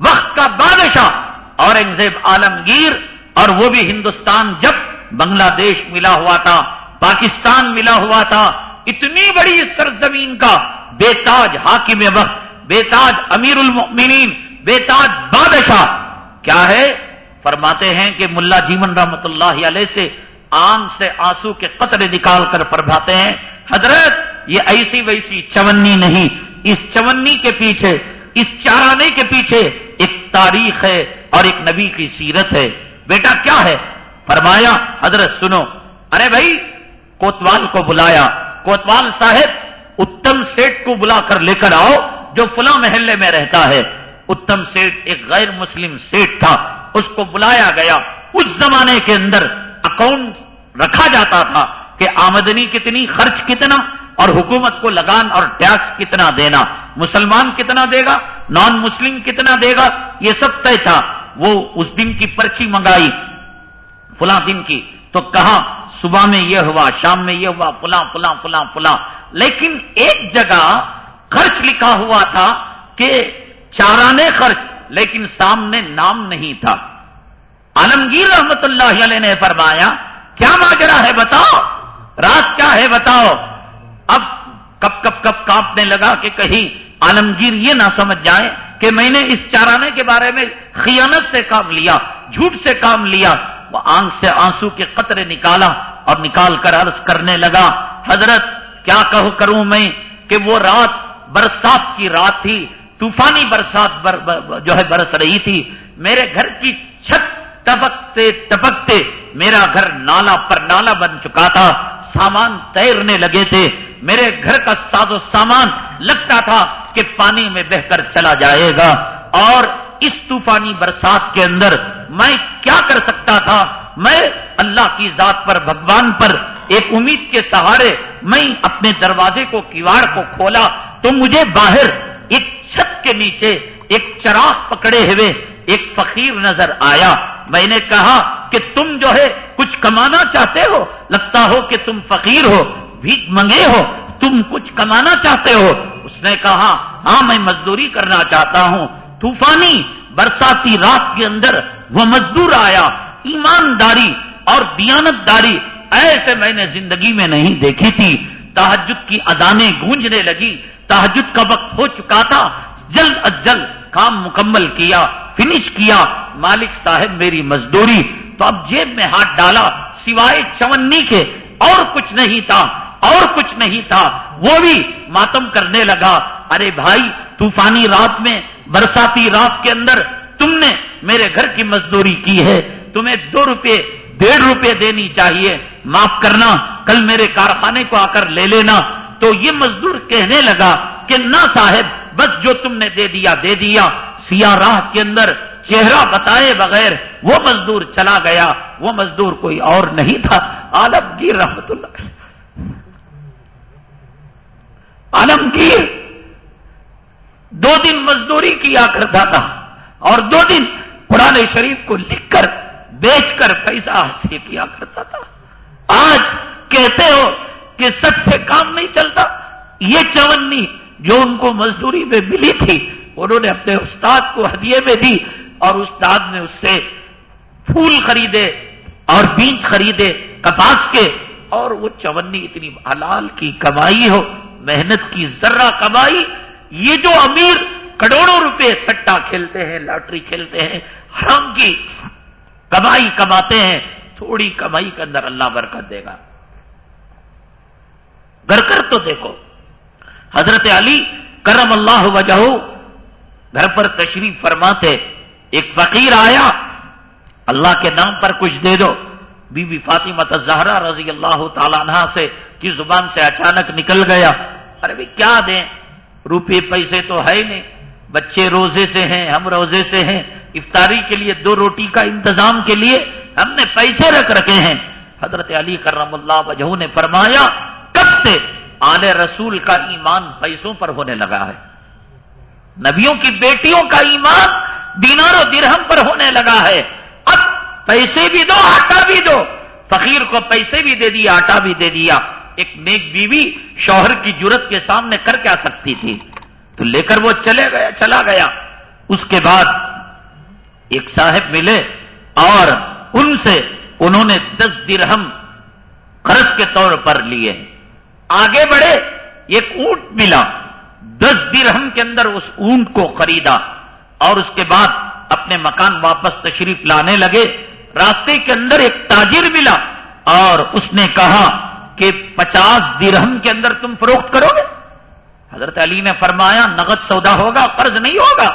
وقت کا بادشاہ، اورنگزیب عالمگیر، اور وہ بھی ہندوستان جب بنگلہ دیش ملا ہوا تھا، پاکستان ملا ہوا تھا اتنی بڑی سرزمین کا بے تاج حاکم وقت بے تاج امیر المؤمنین بے تاج بادشاہ۔ کیا ہے؟ فرماتے ہیں کہ ملا جیون رحمت اللہ علیہ سے آنکھ سے آنسو کے قطرے نکال کر فرماتے ہیں، حضرت، یہ ایسی ویسی چونی نہیں۔ اس چونی کے پیچھے، اس چارانے کے پیچھے ایک تاریخ ہے اور ایک نبی کی سیرت ہے۔ بیٹا، کیا ہے؟ فرمایا، حضرت، سنو۔ ارے بھائی، کوتوال کو بلایا۔ کوتوال صاحب، اتم سیٹ کو بلا کر لے کر آؤ، جو فلاں محلے میں رہتا ہے۔ اتم سیٹ ایک غیر مسلم سیٹ تھا، اس کو بلایا گیا۔ اس زمانے کے اندر اکاؤنٹ رکھا جاتا تھا کہ آمدنی کتنی، خرچ کتنا، اور حکومت کو لگان اور ٹیکس کتنا دینا۔ مسلمان کتنا دے گا؟ نان مسلم کتنا دے گا؟ یہ سب طے تھا۔ وہ اس دن کی پرچی منگائی، فلاں دن کی۔ تو کہا صبح میں یہ ہوا، شام میں یہ ہوا، فلاں فلاں فلاں فلاں۔ لیکن ایک جگہ خرچ لکھا ہوا تھا کہ چارانے خرچ، لیکن سامنے نام نہیں تھا۔ عالمگیر رحمت اللہ علیہ نے فرمایا، کیا ماجرا ہے بتاؤ؟ راز کیا ہے بتاؤ؟ اب کب کب کب کاپنے لگا کہ کہیں عالمگیر یہ نہ سمجھ جائے کہ میں نے اس چارانے کے بارے میں خیانت سے کام لیا، جھوٹ سے کام لیا۔ وہ آنکھ سے آنسو کے قطرے نکالا اور نکال کر عرض کرنے لگا، حضرت، کیا کہو کروں میں کہ وہ رات برسات کی رات تھی، طوفانی برسات بر جو ہے برس رہی تھی۔ میرے گھر کی چھت ٹپکتے ٹپکتے میرا گھر نالا پر نالا بن چکا تھا۔ سامان تیرنے لگے تھے۔ میرے گھر کا ساز و سامان لگتا تھا کہ پانی میں بہ کر چلا جائے گا۔ اور اس طوفانی برسات کے اندر میں کیا کر سکتا تھا؟ میں اللہ کی ذات پر، بھگوان پر ایک امید کے سہارے میں اپنے دروازے کو کیواڑ کو کھولا تو مجھے باہر ایک چھت کے نیچے ایک چراغ پکڑے ہوئے ایک فقیر نظر آیا۔ میں نے کہا کہ تم جو ہے کچھ کمانا چاہتے ہو؟ لگتا ہو کہ تم فقیر ہو، بھیک منگے ہو، تم کچھ کمانا چاہتے ہو۔ اس نے کہا ہاں میں مزدوری کرنا چاہتا ہوں۔ طوفانی برساتی رات کے اندر وہ مزدور آیا، ایمانداری اور دیانت داری ایسے میں نے زندگی میں نہیں دیکھی تھی۔ تحجد کی ادانے گونجنے لگی تحجد کا وقت ہو چکا تھا۔ جلد از جلد کام مکمل کیا، فنش کیا۔ مالک صاحب میری مزدوری تو اب جیب میں ہاتھ ڈالا، سوائے چونی کے اور کچھ نہیں تھا، اور کچھ نہیں تھا۔ وہ بھی ماتم کرنے لگا۔ ارے بھائی، طوفانی رات میں برساتی رات کے اندر تم نے میرے گھر کی مزدوری کی ہے، تمہیں دو روپے، ڈیڑھ روپے دینی چاہیے، معاف کرنا، کل میرے کارخانے کو آ کر لے لینا۔ تو یہ مزدور کہنے لگا کہ نہ صاحب، بس جو تم نے دے دیا دے دیا۔ سیاہ راہ کے اندر چہرہ بتائے بغیر وہ مزدور چلا گیا۔ وہ مزدور کوئی اور نہیں تھا۔ عالمگیر رحمت اللہ عالمگیر دو دن مزدوری کیا کرتا تھا اور دو دن قرآن شریف کو لکھ کر بیچ کر پیسہ حاصل کیا کرتا تھا آج کہتے ہو کہ سچ سے کام نہیں چلتا۔ یہ چونی جو ان کو مزدوری میں ملی تھی، انہوں نے اپنے استاد کو ہدیے میں دی اور استاد نے اس سے پھول خریدے اور بیج خریدے، کپاس کے، اور وہ چونی اتنی حلال کی کمائی ہو، محنت کی ذرہ کمائی یہ جو امیر کروڑوں روپے سٹا کھیلتے ہیں، لاٹری کھیلتے ہیں، حرام کی کمائی کماتے ہیں، تھوڑی کمائی کے اندر اللہ برکت دے گا۔ گھر کر تو دیکھو۔ حضرت علی کرم اللہ وجہ گھر پر تشریف فرماتے، ایک فقیر آیا، اللہ کے نام پر کچھ دے دو۔ بی بی فاطمہ زہرا رضی اللہ تعالیٰ عنہ سے کی زبان سے اچانک نکل گیا۔ ارے بھی کیا دیں؟ روپے پیسے تو ہے نہیں۔ بچے روزے سے ہیں، ہم روزے سے ہیں۔ افطاری کے لیے دو روٹی کا انتظام کے لیے ہم نے پیسے رکھ رکھے ہیں۔ حضرت علی کرم اللہ وجہ نے فرمایا، کب سے آل رسول کا ایمان پیسوں پر ہونے لگا ہے؟ نبیوں کی بیٹیوں کا ایمان دینار و درہم پر ہونے لگا ہے۔ اب پیسے بھی دو، آٹا بھی دو۔ فقیر کو پیسے بھی دے دیا، آٹا بھی دے دیا۔ ایک نیک بیوی شوہر کی جرت کے سامنے کر کیا سکتی تھی؟ تو لے کر وہ چلے گیا، چلا گیا۔ اس کے بعد ایک صاحب ملے اور ان سے انہوں نے دس درہم قرض کے طور پر لیے۔ آگے بڑھے، ایک اونٹ ملا۔ دس درہم کے اندر اس اونٹ کو خریدا اور اس کے بعد اپنے مکان واپس تشریف لانے لگے۔ راستے کے اندر ایک تاجر ملا اور اس نے کہا کہ پچاس درہم کے اندر تم فروخت کرو گے؟ حضرت علی نے فرمایا، نقد سودا ہوگا، قرض نہیں ہوگا۔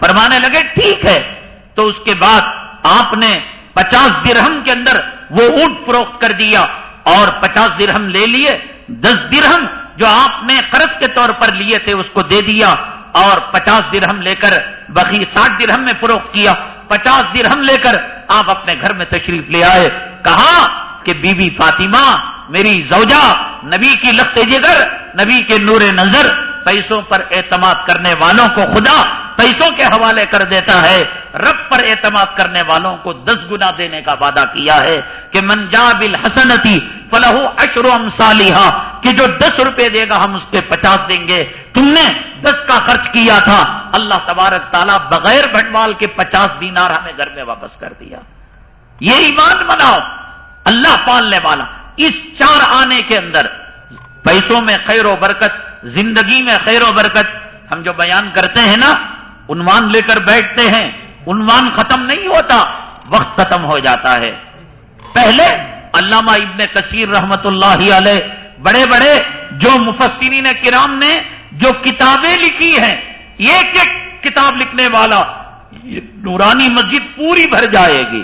فرمانے لگے، ٹھیک ہے۔ تو اس کے بعد آپ نے پچاس درہم کے اندر وہ اونٹ فروخت کر دیا اور پچاس درہم لے لیے۔ دس درہم جو آپ نے قرض کے طور پر لیے تھے، اس کو دے دیا اور پچاس درہم لے کر بقی ساٹھ درہم میں فروخت کیا۔ پچاس درہم لے کر آپ اپنے گھر میں تشریف لے آئے۔ کہا کہ بی بی فاطمہ میری زوجہ، نبی کی لخت جگر، نبی کے نور نظر، پیسوں پر اعتماد کرنے والوں کو خدا، پیسوں کے حوالے کر دیتا ہے۔ رب پر اعتماد کرنے والوں کو دس گنا دینے کا وعدہ کیا ہے کہ منجاب الحسنتی فلاح اشر امسالیہ کہ جو دس روپے دے گا ہم اس کے پچاس دیں گے۔ تم نے دس کا خرچ کیا تھا۔ اللہ تبارک تعالیٰ بغیر بنڈوال کے پچاس دینار ہمیں گھر میں واپس کر دیا۔ یہ ایمان بناؤ۔ اللہ پالنے والا۔ اس چار آنے کے اندر پیسوں میں خیر و برکت، زندگی میں خیر و برکت، ہم جو بیان کرتے ہیں نا، عنوان لے کر بیٹھتے ہیں، عنوان ختم نہیں ہوتا، وقت ختم ہو جاتا ہے۔ پہلے علامہ ابن کثیر رحمت اللہ علیہ، بڑے بڑے جو مفسرین کرام نے جو کتابیں لکھی ہیں، ایک ایک کتاب لکھنے والا نورانی مسجد پوری بھر جائے گی۔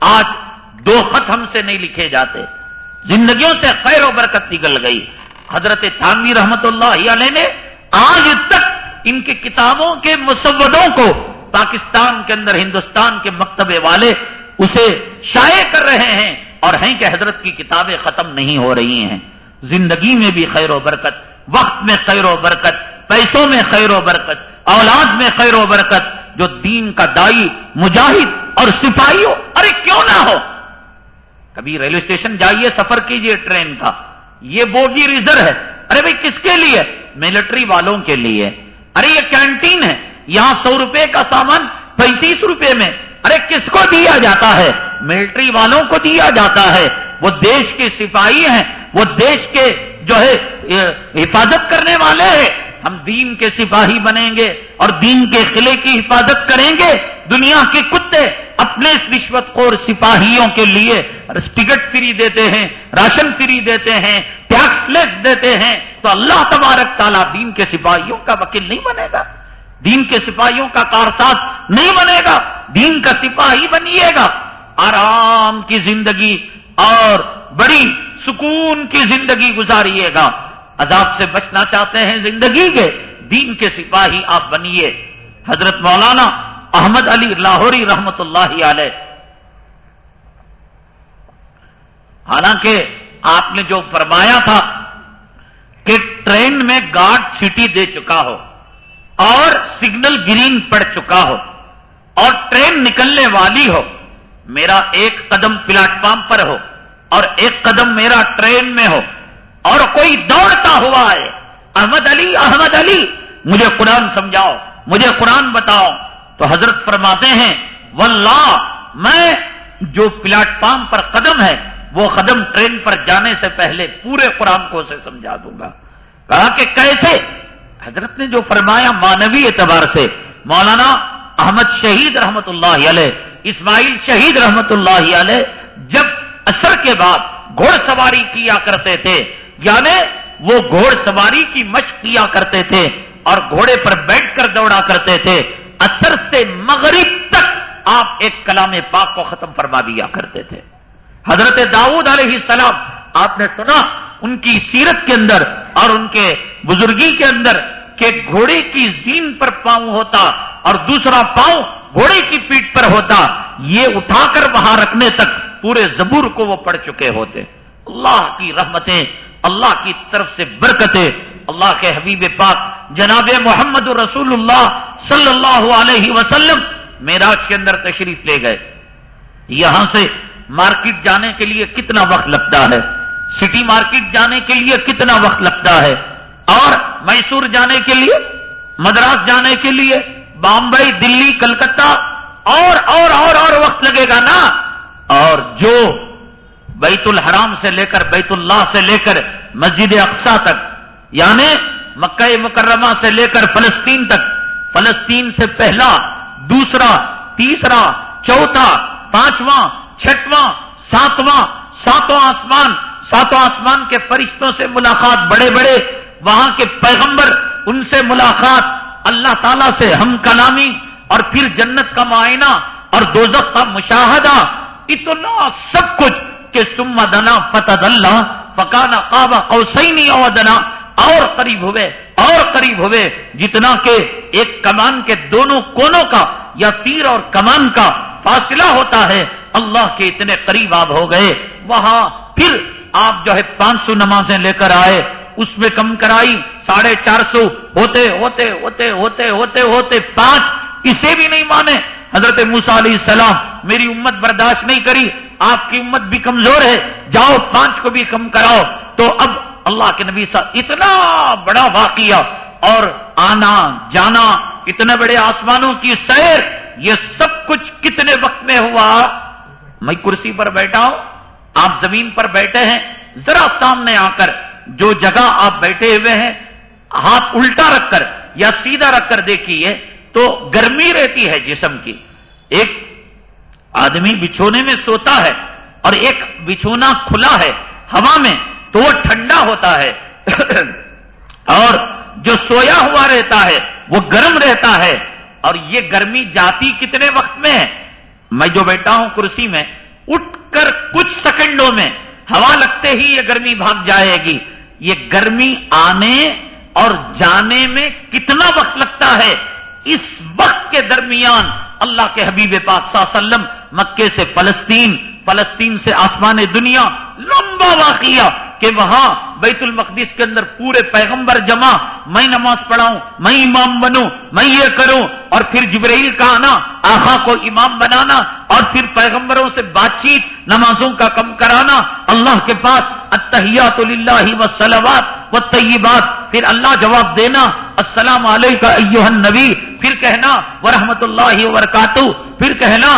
آج دو خط ہم سے نہیں لکھے جاتے۔ زندگیوں سے خیر و برکت نکل گئی۔ حضرت تھانوی رحمت اللہ علیہ نے آج تک ان کی کتابوں کے مسودوں کو پاکستان کے اندر، ہندوستان کے مکتبے والے اسے شائع کر رہے ہیں اور ہیں کہ حضرت کی کتابیں ختم نہیں ہو رہی ہیں۔ زندگی میں بھی خیر و برکت، وقت میں خیر و برکت، پیسوں میں خیر و برکت، اولاد میں خیر و برکت، جو دین کا دائی، مجاہد اور سپاہی ہو ارے کیوں نہ ہو؟ کبھی ریلوے اسٹیشن جائیے، سفر کیجیے ٹرین کا۔ یہ بوگی ریزر ہے۔ ارے بھائی، کس کے لیے؟ ملٹری والوں کے لیے۔ ارے، یہ کینٹین ہے۔ یہاں سو روپے کا سامان پینتیس روپے میں۔ ارے، کس کو دیا جاتا ہے؟ ملٹری والوں کو دیا جاتا ہے۔ وہ دیش کے سپاہی ہیں۔ وہ دیش کے جو ہے حفاظت کرنے والے ہیں۔ ہم دین کے سپاہی بنیں گے اور دین کے قلعے کی حفاظت کریں گے۔ دنیا کے کتے اپنے رشوت خور سپاہیوں کے لیے ٹکٹ فری دیتے ہیں، راشن فری دیتے ہیں ٹیکس لیس دیتے ہیں، تو اللہ تبارک تعالیٰ دین کے سپاہیوں کا وکیل نہیں بنے گا۔ دین کے سپاہیوں کا کارساز نہیں بنے گا۔ دین کا سپاہی بنیے گا۔ آرام کی زندگی اور بڑی سکون کی زندگی گزاریے گا۔ عذاب سے بچنا چاہتے ہیں زندگی کے۔ دین کے سپاہی آپ بنیے۔ حضرت مولانا احمد علی لاہوری رحمت اللہ علیہ۔ حالانکہ آپ نے جو فرمایا تھا کہ ٹرین میں گارڈ سٹی دے چکا ہو اور سگنل گرین پڑ چکا ہو اور ٹرین نکلنے والی ہو، میرا ایک قدم پلیٹ فارم پر ہو اور ایک قدم میرا ٹرین میں ہو اور کوئی دوڑتا ہوا ہے۔ احمد علی احمد علی، مجھے قرآن سمجھاؤ، مجھے قرآن بتاؤ۔ تو حضرت فرماتے ہیں، واللہ، میں جو پلیٹ فارم پر قدم ہے، وہ قدم ٹرین پر جانے سے پہلے پورے قرآن کو اسے سمجھا دوں گا۔ کہا کہ کیسے؟ حضرت نے جو فرمایا مانوی اعتبار سے، مولانا احمد شہید رحمت اللہ علیہ، اسماعیل شہید رحمت اللہ علیہ، جب اثر کے بعد گھوڑ سواری کیا کرتے تھے یعنی وہ گھوڑ سواری کی مشق کیا کرتے تھے اور گھوڑے پر بیٹھ کر دوڑا کرتے تھے اثر سے مغرب تک آپ ایک کلام پاک کو ختم فرما دیا کرتے تھے۔ حضرت داؤد علیہ السلام، آپ نے سنا، ان کی سیرت کے اندر اور ان کے بزرگی کے اندر کہ گھوڑے کی زین پر پاؤں ہوتا اور دوسرا پاؤں گھوڑے کی پیٹ پر ہوتا، یہ اٹھا کر وہاں رکھنے تک پورے زبور کو وہ پڑھ چکے ہوتے۔ اللہ کی رحمتیں، اللہ کی طرف سے برکتیں اللہ کے حبیب پاک جناب محمد رسول اللہ صلی اللہ علیہ وسلم میراج کے اندر تشریف لے گئے۔ یہاں سے مارکیٹ جانے کے لیے کتنا وقت لگتا ہے؟ سٹی مارکیٹ جانے کے لیے کتنا وقت لگتا ہے؟ اور میسور جانے کے لیے، مدراس جانے کے لیے، بامبئی، دلی، کلکتہ، اور اور اور اور وقت لگے گا نا؟ اور جو بیت الحرام سے لے کر بیت اللہ سے لے کر مسجد اقسا تک یعنی مکہ مکرمہ سے لے کر فلسطین تک، فلسطین سے پہلا، دوسرا، تیسرا، چوتھا، پانچواں، چھٹواں، ساتواں ساتواں آسمان ساتوں آسمان کے فرشتوں سے ملاقات، بڑے بڑے، وہاں کے پیغمبر، ان سے ملاقات، اللہ تعالی سے ہم کلامی اور پھر جنت کا معائنہ، اور دوزخ کا مشاہدہ، اتنا سب کچھ کہ سم دنا فتح اللہ پکانا کعبہ قوسینی او دنا اور قریب ہوئے، اور قریب ہوئے، جتنا کہ ایک کمان کے دونوں کونوں کا یا تیر اور کمان کا فاصلہ ہوتا ہے، اللہ کے اتنے قریب آپ ہو گئے۔ وہاں پھر آپ جو ہے پانچ سو نمازیں لے کر آئے، اس میں کم کرائی، ساڑھے چار سو، ہوتے ہوتے ہوتے ہوتے ہوتے ہوتے، پانچ اسے بھی نہیں مانے۔ حضرت موسا علیہ السلام میری امت برداشت نہیں کری، آپ کی امت بھی کمزور ہے، جاؤ، پانچ کو بھی کم کراؤ۔ تو اب اللہ کے نبی صاحب اتنا بڑا واقعہ اور آنا جانا، اتنے بڑے آسمانوں کی سیر، یہ سب کچھ کتنے وقت میں ہوا؟ میں کرسی پر بیٹھا ہوں، آپ زمین پر بیٹھے ہیں، ذرا سامنے آ کر، جو جگہ آپ بیٹھے ہوئے ہیں، ہاتھ الٹا رکھ کر یا سیدھا رکھ کر دیکھیے، تو گرمی رہتی ہے جسم کی۔ ایک آدمی بچھونے میں سوتا ہے اور ایک بچھونا کھلا ہے ہوا میں تو وہ ٹھنڈا ہوتا ہے [CLEARS THROAT] اور جو سویا ہوا رہتا ہے وہ گرم رہتا ہے اور یہ گرمی جاتی کتنے وقت میں ہے؟ میں جو بیٹھا ہوں کرسی میں، اٹھ کر کچھ سیکنڈوں میں ہوا لگتے ہی یہ گرمی بھاگ جائے گی۔ یہ گرمی آنے اور جانے میں کتنا وقت لگتا ہے؟ اس وقت کے درمیان اللہ کے حبیب پاک صلی اللہ علیہ وسلم مکے سے فلسطین فلسطین سے آسمان دنیا، لمبا واقعہ کہ وہاں بیت المقدس کے اندر پورے پیغمبر جمع، میں نماز پڑھاؤں، میں امام بنوں، میں یہ کروں، اور پھر جبرائیل کا آنا آخا کو امام بنانا، اور پھر پیغمبروں سے بات چیت، نمازوں کا کم کرانا، اللہ کے پاس اتحیات اللہ و سلوات و طیبات پھر اللہ جواب دینا، السلام علیکم النبی، پھر کہنا وہ رحمت اللہ وبرکاتہ، پھر کہنا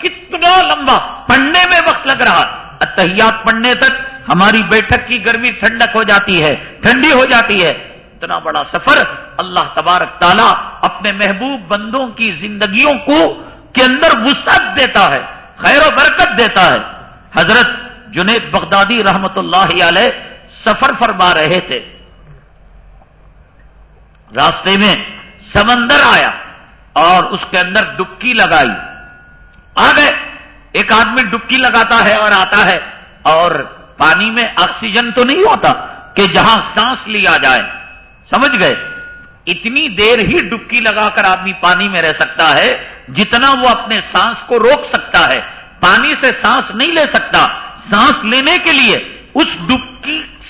کتنا لمبا پڑھنے میں وقت لگ رہا اتحیات پڑھنے تک ہماری بیٹھک کی گرمی ٹھنڈک ہو جاتی ہے، ٹھنڈی ہو جاتی ہے، اتنا بڑا سفر اللہ تبارک تعالیٰ اپنے محبوب بندوں کی زندگیوں کو، کے اندر وسعت دیتا ہے، خیر و برکت دیتا ہے۔ حضرت جنید بغدادی رحمت اللہ علیہ سفر فرما رہے تھے۔ راستے میں سمندر آیا اور اس کے اندر ڈبکی لگائی۔ آ گئے۔ ایک آدمی ڈبکی لگاتا ہے اور آتا ہے اور پانی میں آکسیجن تو نہیں ہوتا کہ جہاں سانس لیا جائے۔ سمجھ گئے؟ اتنی دیر ہی ڈبکی لگا کر آدمی پانی میں رہ سکتا ہے جتنا وہ اپنے سانس کو روک سکتا ہے۔ پانی سے سانس نہیں لے سکتا۔ سانس لینے کے لیے اس ڈبکی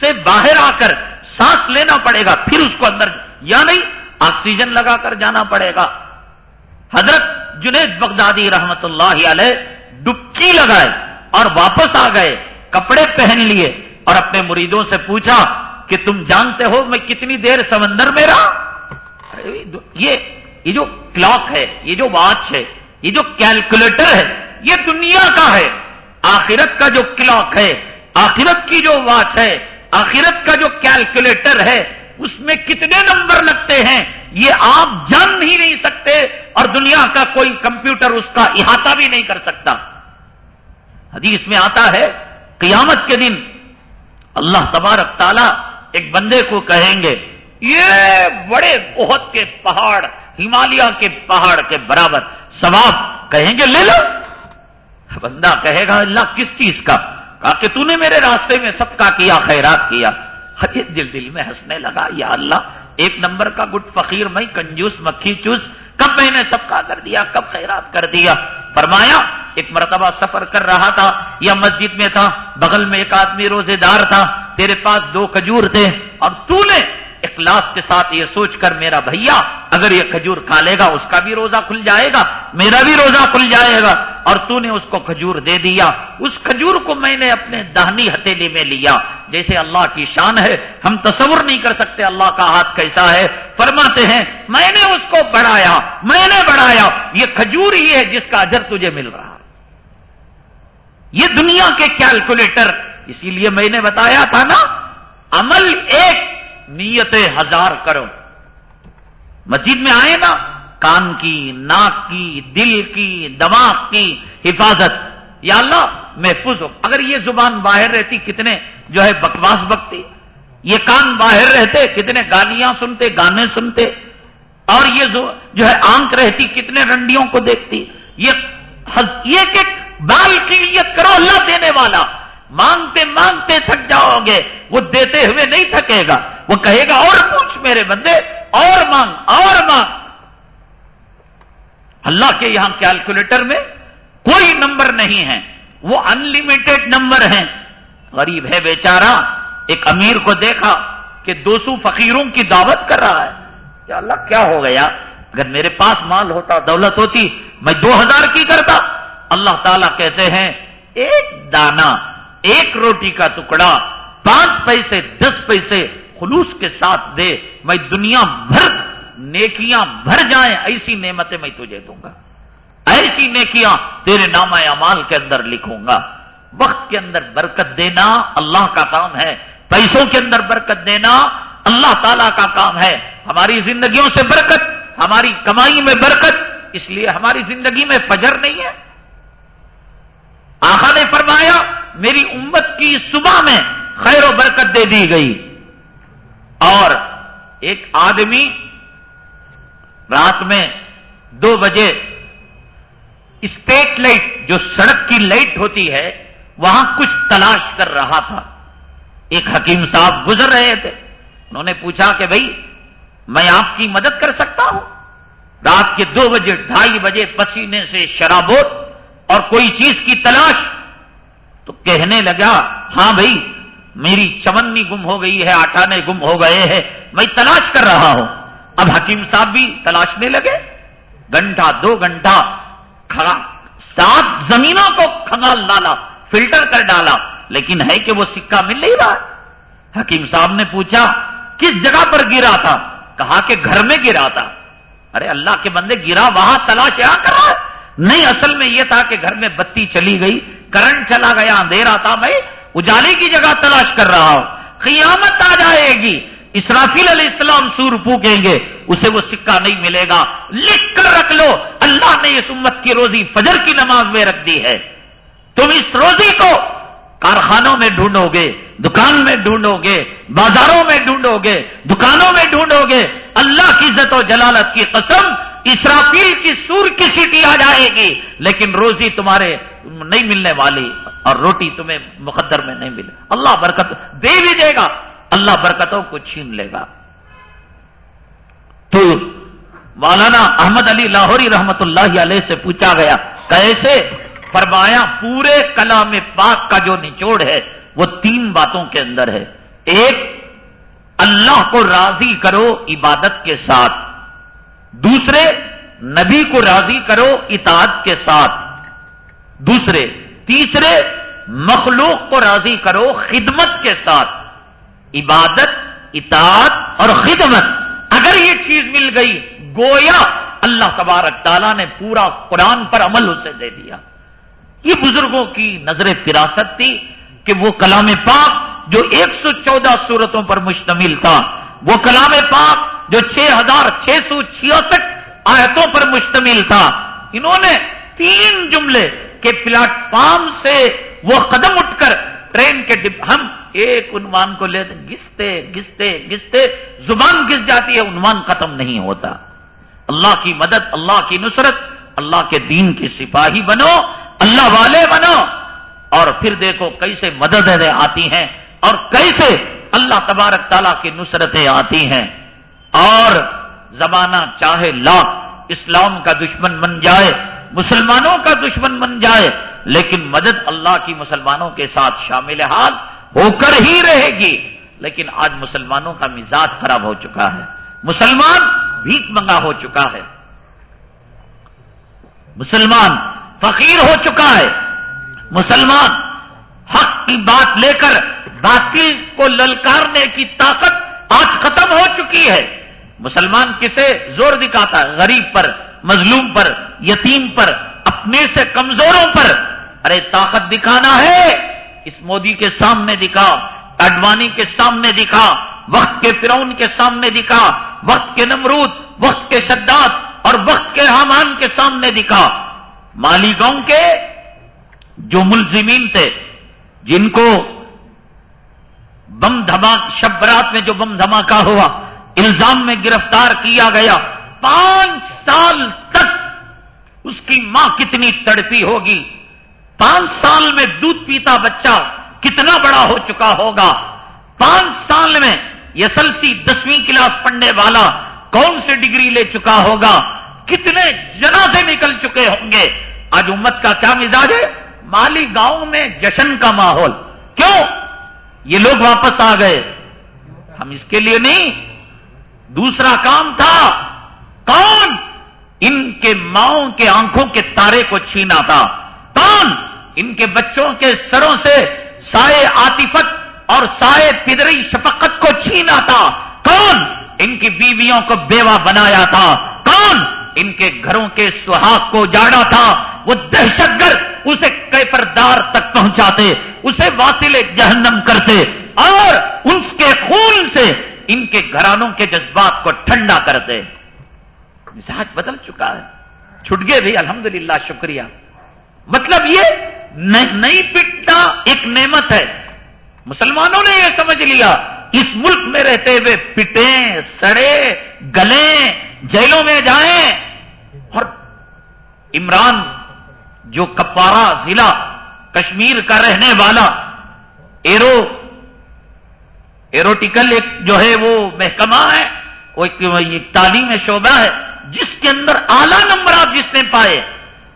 سے باہر آ کر سانس لینا پڑے گا، پھر اس کو اندر، یا نہیں، آکسیجن لگا کر جانا پڑے گا۔ حضرت جنید بغدادی رحمت اللہ علیہ ڈبکی لگائے اور واپس آ گئے، کپڑے پہن لیے اور اپنے مریدوں سے پوچھا کہ تم جانتے ہو میں کتنی دیر سمندر میں رہا؟ یہ یہ جو کلاک ہے، یہ جو واچ ہے، یہ جو کیلکولیٹر ہے، یہ دنیا کا ہے۔ آخرت کا جو کلاک ہے، آخرت کی جو واچ ہے آخرت کا جو کیلکولیٹر ہے، اس میں کتنے نمبر لگتے ہیں، یہ آپ جان ہی نہیں سکتے اور دنیا کا کوئی کمپیوٹر اس کا احاطہ بھی نہیں کر سکتا۔ حدیث میں آتا ہے، قیامت کے دن اللہ تبارک تعالی ایک بندے کو کہیں گے، یہ بڑے بہت کے پہاڑ، ہمالیہ کے پہاڑ کے برابر، ثواب کہیں گے، لے لو۔ بندہ کہے گا، اللہ کس چیز کا؟ کہا کہ تو نے میرے راستے میں سب کا کیا، خیرات کیا۔ دل دل میں ہنسنے لگا، یا اللہ، ایک نمبر کا گٹ فقیر، میں کنجوس، مکھی چوس کب میں نے سب کا کر دیا، کب خیرات کر دیا۔ فرمایا، ایک مرتبہ سفر کر رہا تھا، یا مسجد میں تھا، بغل میں ایک آدمی روزے دار تھا، تیرے پاس دو کھجور تھے، اور تو نے اخلاص کے ساتھ یہ سوچ کر میرا بھیا اگر یہ کھجور کھا لے گا، اس کا بھی روزہ کھل جائے گا، میرا بھی روزہ کھل جائے گا، اور تو نے اس کو کھجور دے دیا۔ اس کھجور کو میں نے اپنے دہنی ہتھیلی میں لیا۔ جیسے اللہ کی شان ہے، ہم تصور نہیں کر سکتے اللہ کا ہاتھ کیسا ہے۔ فرماتے ہیں، میں نے اس کو بڑھایا، میں نے بڑھایا۔ یہ کھجور ہی ہے جس کا اجر تجھے مل رہا یہ دنیا کے کیلکولیٹر، اسی لیے میں نے بتایا تھا نا، عمل ایک نیت ہزار کرو مسجد میں آئے نا، کان کی، ناک کی، دل کی، دماغ کی حفاظت۔ یا اللہ، محفوظ ہو۔ اگر یہ زبان باہر رہتی، کتنے جو ہے بکواس بکتی؟ یہ کان باہر رہتے، کتنے گالیاں سنتے، گانے سنتے؟ اور یہ جو ہے آنکھ رہتی، کتنے رنڈیوں کو دیکھتی؟ یہ کہ بال کی نیت کرو، اللہ دینے والا۔ مانگتے مانگتے تھک جاؤ گے، وہ دیتے ہوئے نہیں تھکے گا۔ وہ کہے گا، اور پوچھ میرے بندے، اور مانگ اور مانگ۔ اللہ کے یہاں کیلکولیٹر میں کوئی نمبر نہیں ہے، وہ انلمیٹڈ نمبر ہیں۔ غریب ہے بیچارہ، ایک امیر کو دیکھا کہ دو سو فقیروں کی دعوت کر رہا ہے۔ کہ اللہ، کیا ہو گیا؟ اگر میرے پاس مال ہوتا، دولت ہوتی، میں دو ہزار کی کرتا۔ اللہ تعالیٰ کہتے ہیں، ایک دانا ایک روٹی کا ٹکڑا، پانچ پیسے، دس پیسے خلوص کے ساتھ دے، میں دنیا بھر، نیکیاں بھر جائیں، ایسی نعمتیں میں تجھے دوں گا۔ ایسی نیکیاں تیرے نام امال کے اندر لکھوں گا۔ وقت کے اندر برکت دینا اللہ کا کام ہے۔ پیسوں کے اندر برکت دینا اللہ تعالی کا کام ہے۔ ہماری زندگیوں سے برکت، ہماری کمائی میں برکت، اس لیے ہماری زندگی میں فجر نہیں ہے۔ آخا نے فرمایا، میری امت کی صبح میں خیر و برکت دے دی گئی۔ اور ایک آدمی رات میں دو بجے اسٹیٹ لائٹ جو سڑک کی لائٹ ہوتی ہے، وہاں کچھ تلاش کر رہا تھا۔ ایک حکیم صاحب گزر رہے تھے۔ انہوں نے پوچھا کہ بھائی، میں آپ کی مدد کر سکتا ہوں؟ رات کے دو بجے، ڈھائی بجے پسینے سے شرابوت اور کوئی چیز کی تلاش۔ تو کہنے لگا ہاں بھائی میری چمنی گم ہو گئی ہے، آٹھانے گم ہو گئے ہیں۔ میں تلاش کر رہا ہوں۔ اب حکیم صاحب بھی تلاشنے لگے۔ گھنٹہ، دو گھنٹہ سات زمینوں کو کھنگال ڈالا، فلٹر کر ڈالا۔ لیکن ہے کہ وہ سکہ مل نہیں رہا۔ حکیم صاحب نے پوچھا، کس جگہ پر گرا تھا؟ کہا کہ گھر میں گرا تھا۔ ارے اللہ کے بندے، گرا وہاں، تلاش یہاں کرا نہیں، اصل میں یہ تھا کہ گھر میں بتی چلی گئی، کرنٹ چلا گیا، اندھیرا تھا۔ میں اجالے کی جگہ تلاش کر رہا ہوں۔ قیامت آ جائے گی۔ اسرافیل علیہ السلام سور پوکیں گے، اسے وہ سکہ نہیں ملے گا۔ لکھ کر رکھ لو۔ اللہ نے اس امت کی روزی فجر کی نماز میں رکھ دی ہے۔ تم اس روزی کو کارخانوں میں ڈھونڈو گے، دکان میں ڈھونڈو گے، بازاروں میں ڈھونڈو گے، دکانوں میں ڈھونڈو گے۔ اللہ کی عزت و جلالت کی قسم، اسرافیل کی سور کی سیٹی آ جائے گی۔ لیکن روزی تمہارے نہیں ملنے والی۔ اور روٹی تمہیں مقدر میں نہیں ملے۔ اللہ برکت دے بھی دے گا، اللہ برکتوں کو چھین لے گا۔ تو مولانا احمد علی لاہوری رحمت اللہ علیہ سے پوچھا گیا، کیسے؟ فرمایا، پورے کلام پاک کا جو نچوڑ ہے، وہ تین باتوں کے اندر ہے۔ ایک، اللہ کو راضی کرو عبادت کے ساتھ۔ دوسرے، نبی کو راضی کرو اطاعت کے ساتھ۔ دوسرے تیسرے، مخلوق کو راضی کرو خدمت کے ساتھ۔ عبادت، اطاعت اور خدمت۔ اگر یہ چیز مل گئی، گویا اللہ تبارک تعالیٰ نے پورا قرآن پر عمل اسے دے دیا۔ یہ بزرگوں کی نظر فراست تھی کہ وہ کلام پاک جو ایک سو چودہ صورتوں پر مشتمل تھا، وہ کلام پاک جو چھ ہزار چھ سو چھیاسٹھ آیتوں پر مشتمل تھا۔ انہوں نے تین جملے کے پلیٹ فارم سے وہ قدم اٹھ کر ٹرین کے ہم ایک عنوان کو لے گستے گستے گستے، زبان گس جاتی ہے، عنوان ختم نہیں ہوتا۔ اللہ کی مدد، اللہ کی نصرت، اللہ کے دین کی سپاہی بنو، اللہ والے بنو۔ اور پھر دیکھو کیسے مددیں آتی ہیں اور کیسے اللہ تبارک تعالیٰ کی نصرتیں آتی ہیں۔ اور زمانہ چاہے لاکھ اسلام کا دشمن بن جائے مسلمانوں کا دشمن بن جائے، لیکن مدد اللہ کی مسلمانوں کے ساتھ شامل حال ہو کر ہی رہے گی۔ لیکن آج مسلمانوں کا مزاج خراب ہو چکا ہے۔ مسلمان بھیک منگا ہو چکا ہے۔ مسلمان فقیر ہو چکا ہے۔ مسلمان حق کی بات لے کر باطل کو للکارنے کی طاقت آج ختم ہو چکی ہے۔ مسلمان کسے زور دکھاتا ہے غریب پر مظلوم پر، یتیم پر، اپنے سے کمزوروں پر۔ ارے، طاقت دکھانا ہے۔ اس مودی کے سامنے دکھا، اڈوانی کے سامنے دکھا، وقت کے فرون کے سامنے دکھا، وقت کے نمرود، وقت کے شداد اور وقت کے حامان کے سامنے دکھا۔ مالی گاؤں کے جو ملزمین تھے، جن کو بم دھماک، شب برات میں جو بم دھماکہ ہوا، الزام میں گرفتار کیا گیا پانچ سال تک اس کی ماں کتنی تڑپی ہوگی؟ پانچ سال میں دودھ پیتا بچہ کتنا بڑا ہو چکا ہوگا؟ پانچ سال میں یسلسی دسویں کلاس پڑھنے والا کون سی ڈگری لے چکا ہوگا؟ کتنے جنازے نکل چکے ہوں گے؟ آج امت کا کیا مزاج ہے؟ مالی گاؤں میں جشن کا ماحول۔ کیوں؟ یہ لوگ واپس آ گئے۔ ہم اس کے لیے نہیں۔ دوسرا کام تھا۔ کون ان کے ماؤں کے آنکھوں کے تارے کو چھینا تھا؟ کون ان کے بچوں کے سروں سے سائے آتفت اور سائے پدری شفقت کو چھینا تھا؟ کون ان کی بیویوں کو بیوہ بنایا تھا؟ کون ان کے گھروں کے سہاگ کو جاڑا تھا؟ وہ دہشت گرد اسے کیفردار تک پہنچاتے، اسے واصل جہنم کرتے اور اس کے خون سے ان کے گھرانوں کے جذبات کو ٹھنڈا کرتے۔ مزاج بدل چکا ہے۔ چھٹ گئے بھی، الحمدللہ، شکریہ۔ مطلب یہ نئی پٹنا ایک نعمت ہے۔ مسلمانوں نے یہ سمجھ لیا، اس ملک میں رہتے ہوئے پٹیں، سڑے، گلیں جیلوں میں جائیں۔ اور عمران، جو کپارا ضلع، کشمیر کا رہنے والا، ایرو، ایروٹیکل ایک جو ہے وہ محکمہ ہے، وہ ایک تعلیم شعبہ ہے۔ جس کے اندر اعلی نمبرات جس نے پائے،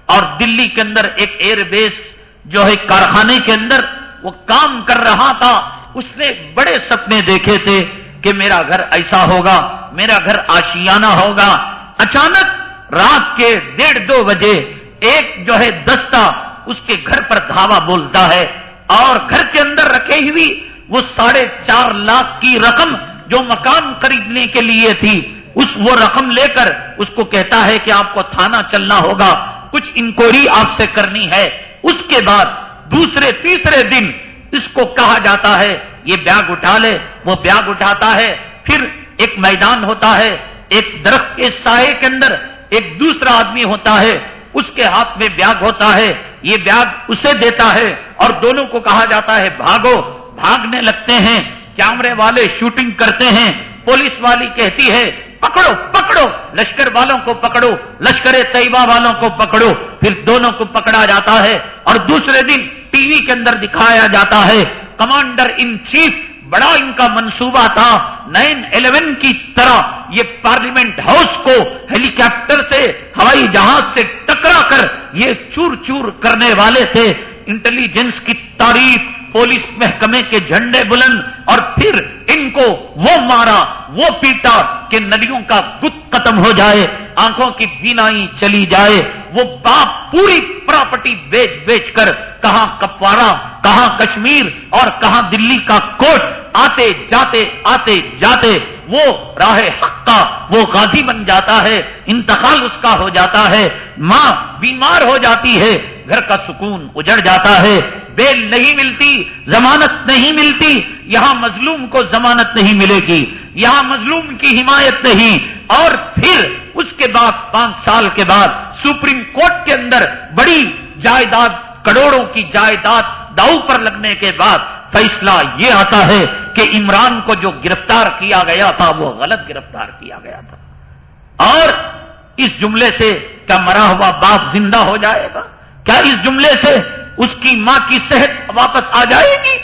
اور دلی کے اندر ایک ایئر بیس جو ہے کارخانے کے اندر وہ کام کر رہا تھا، اس نے بڑے سپنے دیکھے تھے کہ میرا گھر ایسا ہوگا، میرا گھر آشیانہ ہوگا۔ اچانک رات کے ڈیڑھ دو بجے ایک جو ہے دستہ اس کے گھر پر دھاوا بولتا ہے، اور گھر کے اندر رکھے ہوئی وہ ساڑھے چار لاکھ کی رقم جو مکان خریدنے کے لیے تھی اس وہ رقم لے کر اس کو کہتا ہے کہ آپ کو تھانہ چلنا ہوگا، کچھ انکوائری آپ سے کرنی ہے۔ اس کے بعد دوسرے، تیسرے دن اس کو کہا جاتا ہے، یہ بیاگ اٹھا لے۔ وہ بیاگ اٹھاتا ہے، پھر ایک میدان ہوتا ہے، ایک درخت کے سائے کے اندر ایک دوسرا آدمی ہوتا ہے، اس کے ہاتھ میں بیاگ ہوتا ہے۔ یہ بیاگ اسے دیتا ہے اور دونوں کو کہا جاتا ہے، بھاگو۔ بھاگنے لگتے ہیں، کیمرے والے شوٹنگ کرتے ہیں، پولیس والی کہتی ہے پکڑو پکڑو! لشکر والوں کو پکڑو، لشکر طیبہ والوں کو پکڑو۔ پھر دونوں کو پکڑا جاتا ہے اور دوسرے دن ٹی وی کے اندر دکھایا جاتا ہے۔ کمانڈر ان چیف، بڑا ان کا منصوبہ تھا۔ نائن الیون کی طرح یہ پارلیمنٹ ہاؤس کو ہیلی کاپٹر سے، ہوائی جہاز سے ٹکرا کر یہ چور چور کرنے والے تھے۔ انٹیلیجنس کی تعریف پولیس محکمے کے جھنڈے بلند اور پھر ان کو وہ مارا، وہ پیٹا کہ ندیوں کا گت ختم ہو جائے، آنکھوں کی بینائی چلی جائے، وہ باپ پوری پراپرٹی بیچ بیچ کر کہاں کپوارا کہاں کشمیر اور کہاں دلی کا کوٹ آتے جاتے آتے جاتے، وہ راہ حق کا وہ غازی بن جاتا ہے، انتقال اس کا ہو جاتا ہے، ماں بیمار ہو جاتی ہے گھر کا سکون اجڑ جاتا ہے، بیل نہیں ملتی، ضمانت نہیں ملتی، یہاں مظلوم کو ضمانت نہیں ملے گی، یہاں مظلوم کی حمایت نہیں۔ اور پھر اس کے بعد پانچ سال کے بعد سپریم کورٹ کے اندر بڑی جائیداد، کروڑوں کی جائیداد داؤ پر لگنے کے بعد فیصلہ یہ آتا ہے کہ عمران کو جو گرفتار کیا گیا تھا، وہ غلط گرفتار کیا گیا تھا۔ اور اس جملے سے کیا مرا ہوا باپ زندہ ہو جائے گا؟ کیا اس جملے سے اس کی ماں کی صحت واپس آ جائے گی؟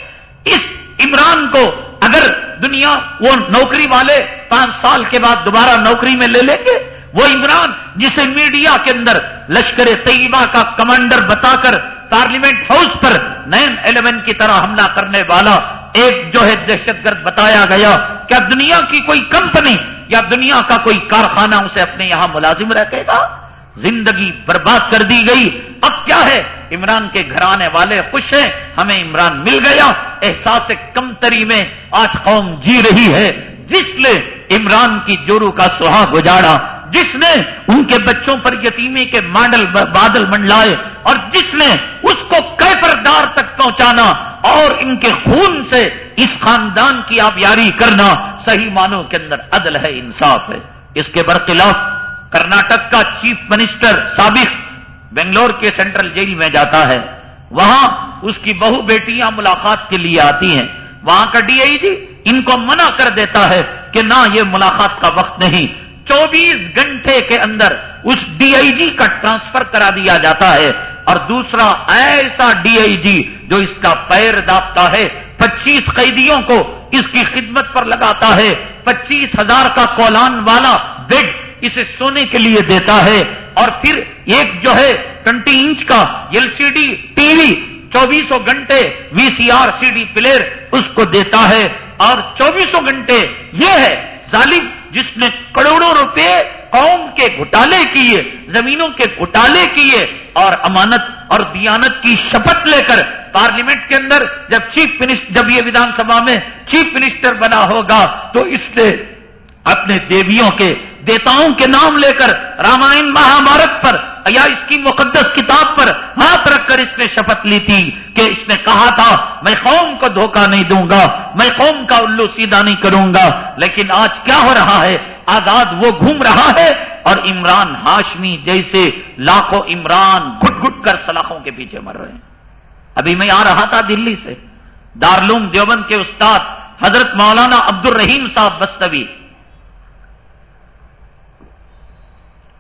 اس عمران کو اگر دنیا وہ نوکری والے پانچ سال کے بعد دوبارہ نوکری میں لے لیں گے، وہ عمران جسے میڈیا کے اندر لشکر طیبہ کا کمانڈر بتا کر پارلیمنٹ ہاؤس پر نائن الیون کی طرح حملہ کرنے والا ایک جو ہے دہشت گرد بتایا گیا کیا دنیا کی کوئی کمپنی یا دنیا کا کوئی کارخانہ اسے اپنے یہاں ملازم رکھے گا؟ زندگی برباد کر دی گئی۔ اب کیا ہے؟ عمران کے گھرانے والے خوش ہیں، ہمیں عمران مل گیا۔ احساس کم تری میں آج قوم جی رہی ہے۔ جس نے عمران کی جورو کا سہاگ گجاڑا جس نے ان کے بچوں پر یتیمی کے ماڈل بادل منڈلائے، اور جس نے اس کو کیفردار تک پہنچانا، اور ان کے خون سے اس خاندان کی آبیاری کرنا۔ صحیح معنوں کے اندر عدل ہے، انصاف ہے۔ اس کے برخلاف کرناٹک کا چیف منسٹر سابق بنگلور کے سینٹرل جیل میں جاتا ہے۔ وہاں اس کی بہو بیٹیاں ملاقات کے لیے آتی ہیں۔ وہاں کا ڈی آئی جی ان کو منع کر دیتا ہے کہ نہ یہ ملاقات کا وقت نہیں۔ چوبیس گھنٹے کے اندر اس ڈی آئی جی کا ٹرانسفر کرا دیا جاتا ہے۔ اور دوسرا ایسا ڈی آئی جی جو اس کا پیر داپتا ہے، پچیس قیدیوں کو اس کی خدمت پر لگاتا ہے۔ پچیس ہزار کا کولان والا بیڈ اسے سونے کے لیے دیتا ہے اور پھر ایک جو ہے ٹوینٹی انچ کا L C D T V چوبیسوں گھنٹے V C R C D player اس کو دیتا ہے اور چوبیسوں گھنٹے یہ ہے ظالم جس نے کروڑوں روپے قوم کے گھٹالے کیے، زمینوں کے گھٹالے کیے اور امانت اور دیانت کی شپت لے کر پارلیمنٹ کے اندر جب چیف منسٹر جب یہ ودھان سبھا میں چیف منسٹر بنا ہوگا تو اس نے اپنے دیویوں کے دیتاؤں کے نام لے کر رامائن مہابھارت پر یا اس کی مقدس کتاب پر ہاتھ رکھ کر اس نے شپت لی تھی کہ اس نے کہا تھا، میں قوم کو دھوکہ نہیں دوں گا، میں قوم کا الو سیدھا نہیں کروں گا۔ لیکن آج کیا ہو رہا ہے؟ آزاد وہ گھوم رہا ہے اور عمران ہاشمی جیسے لاکھوں عمران گٹ گٹ کر سلاخوں کے پیچھے مر رہے ہیں۔ ابھی میں آ رہا تھا دلی سے دارلوم دیوبند کے استاد حضرت مولانا عبد الرحیم صاحب بستوی۔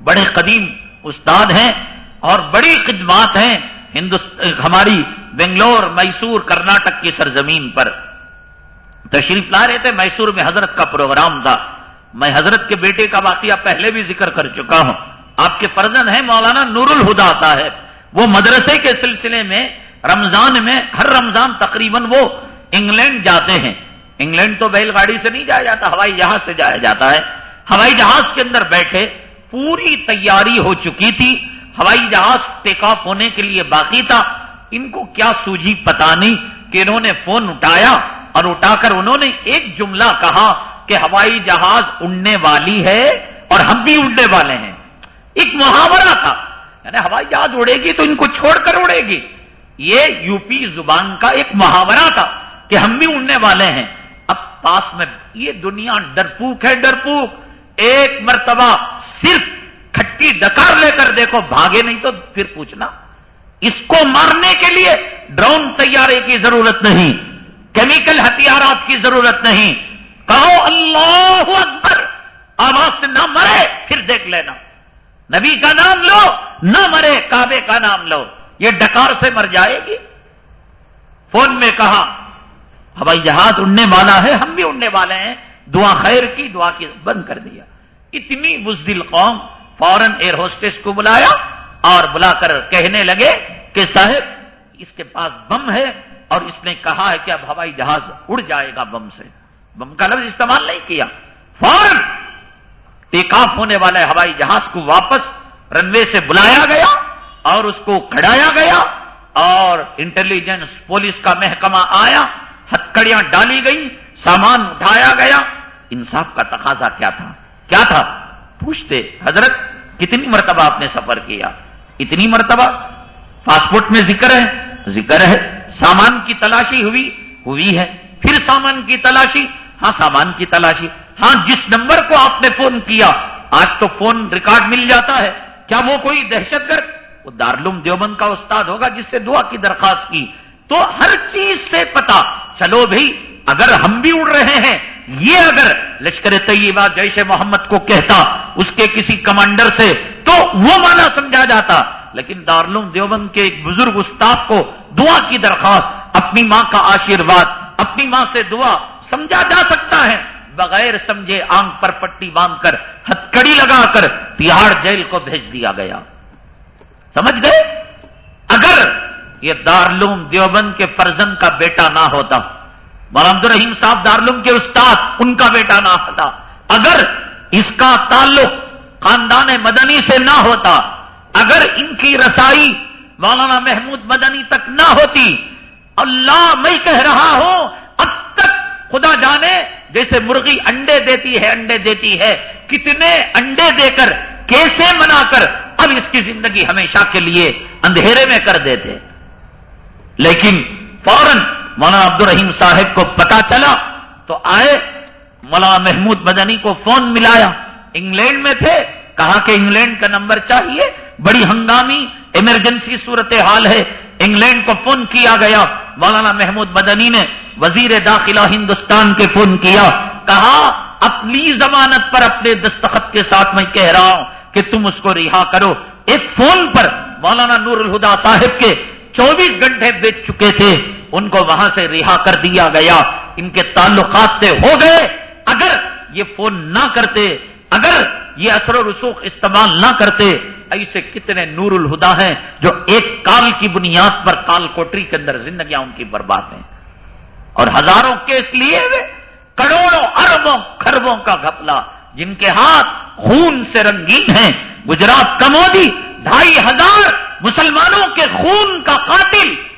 بڑے قدیم استاد ہیں اور بڑی خدمات ہیں ہندوستان ہماری بنگلور، میسور، کرناٹک کی سرزمین پر۔ تشریف لا رہے تھے، میسور میں حضرت کا پروگرام تھا۔ میں حضرت کے بیٹے کا واقعہ پہلے بھی ذکر کر چکا ہوں۔ آپ کے فرزن ہیں، مولانا نور الہدا صاحب وہ مدرسے کے سلسلے میں، رمضان میں، ہر رمضان تقریباً وہ انگلینڈ جاتے ہیں۔ انگلینڈ تو بیل گاڑی سے نہیں جایا جاتا، ہوائی جہاز سے جایا جاتا ہے۔ ہوائی جہاز کے اندر بیٹھے پوری تیاری ہو چکی تھی، ہوائی جہاز ٹیک آف ہونے کے لیے باقی تھا۔ ان کو کیا سوجی پتا نہیں کہ انہوں نے فون اٹھایا اور اٹھا کر انہوں نے ایک جملہ کہا کہ ہوائی جہاز اڑنے والی ہے اور ہم بھی اڑنے والے ہیں۔ ایک محاورہ تھا۔ یعنی ہوائی جہاز اڑے گی تو ان کو چھوڑ کر اڑے گی۔ یہ یو پی زبان کا ایک محاورہ تھا کہ ہم بھی اڑنے والے ہیں۔ اب پاس میں یہ دنیا ڈرپوک ہے، ڈرپوک۔ ایک مرتبہ صرف کھٹی ڈکار لے کر دیکھو، بھاگے نہیں تو پھر پوچھنا۔ اس کو مارنے کے لیے ڈرون تیارے کی ضرورت نہیں، کیمیکل ہتھیارات کی ضرورت نہیں۔ کہو اللہ اکبر، آواز سے نہ مرے، پھر دیکھ لینا۔ نبی کا نام لو، نہ مرے، کعبے کا نام لو۔ یہ ڈکار سے مر جائے گی۔ فون میں کہا، ہوائی جہاز اڑنے والا ہے، ہم بھی اڑنے والے ہیں۔ دعا خیر کی، دعا کی بند کر دیا۔ اتنی بزدل قوم فورن ایئر ہوسٹس کو بلایا اور بلا کر کہنے لگے کہ صاحب، اس کے پاس بم ہے اور اس نے کہا ہے کہ اب ہوائی جہاز اڑ جائے گا بم سے۔ بم کا لفظ استعمال نہیں کیا۔ فورن ٹیک آف ہونے والے ہوائی جہاز کو واپس رن وے سے بلایا گیا اور اس کو کھڑایا گیا اور انٹیلیجنس پولیس کا محکمہ آیا ہتکڑیاں ڈالی گئی سامان اٹھایا گیا۔ انصاف کا تقاضا کیا تھا؟ کیا تھا؟ پوچھتے، حضرت، کتنی مرتبہ آپ نے سفر کیا؟ اتنی مرتبہ؟ پاسپورٹ میں ذکر ہے؟ ذکر ہے۔ سامان کی تلاشی ہوئی؟ ہوئی ہے۔ پھر سامان کی تلاشی؟ ہاں سامان کی تلاشی۔ ہاں جس نمبر کو آپ نے فون کیا، آج تو فون ریکارڈ مل جاتا ہے۔ کیا وہ کوئی دہشت گرد؟ وہ دارلوم دیوبند کا استاد ہوگا جس سے دعا کی درخواست کی۔ تو ہر چیز سے پتا چلو بھائی اگر ہم بھی اڑ رہے ہیں، یہ اگر لشکر طیبہ جیش محمد کو کہتا، اس کے کسی کمانڈر سے، تو وہ مانا سمجھا جاتا۔ لیکن دارلوم دیوبند کے ایک بزرگ استاد کو دعا کی درخواست، اپنی ماں کا آشیرواد، اپنی ماں سے دعا، سمجھا جا سکتا ہے۔ بغیر سمجھے آنکھ پر پٹی باندھ کر ہتکڑی لگا کر تہاڑ جیل کو بھیج دیا گیا۔ سمجھ گئے؟ اگر یہ دارلوم دیوبند کے فرزن کا بیٹا نہ ہوتا محمد الرحیم صاحب دارلوم کے استاد، ان کا بیٹا نہ ہوتا۔ اگر اس کا تعلق خاندان مدنی سے نہ ہوتا، اگر ان کی رسائی مولانا محمود مدنی تک نہ ہوتی، اللہ میں کہہ رہا ہوں، اب تک خدا جانے جیسے مرغی انڈے دیتی ہے، انڈے دیتی ہے، کتنے انڈے دے کر، کیسے منا کر، اب اس کی زندگی ہمیشہ کے لیے اندھیرے میں کر دیتے۔ لیکن فوراً مولانا عبد الرحیم صاحب کو پتا چلا تو آئے، مولانا محمود مدنی کو فون ملایا۔ انگلینڈ میں تھے، کہا کہ انگلینڈ کا نمبر چاہیے۔ بڑی ہنگامی، ایمرجنسی صورت حال ہے۔ انگلینڈ کو فون کیا گیا۔ مولانا محمود مدنی نے وزیر داخلہ ہندوستان کے فون کیا۔ کہا، اپنی ضمانت پر اپنے دستخط کے ساتھ میں کہہ رہا ہوں کہ تم اس کو رہا کرو۔ ایک فون پر مولانا نور الہدا صاحب کے چوبیس گھنٹے بیچ چکے تھے۔ ان کو وہاں سے رہا کر دیا گیا۔ ان کے تعلقات سے ہو گئے۔ اگر یہ فون نہ کرتے، اگر یہ اثر و رسوخ استعمال نہ کرتے، ایسے کتنے نور الہدا ہیں جو ایک کال کی بنیاد پر کال کوٹری کے اندر زندگیاں ان کی برباد ہیں۔ اور ہزاروں کیس لیے ہوئے، کروڑوں، اربوں خربوں کا گھپلا، جن کے ہاتھ خون سے رنگین ہیں۔ گجرات کا مودی، ڈھائی ہزار مسلمانوں کے خون کا قاتل۔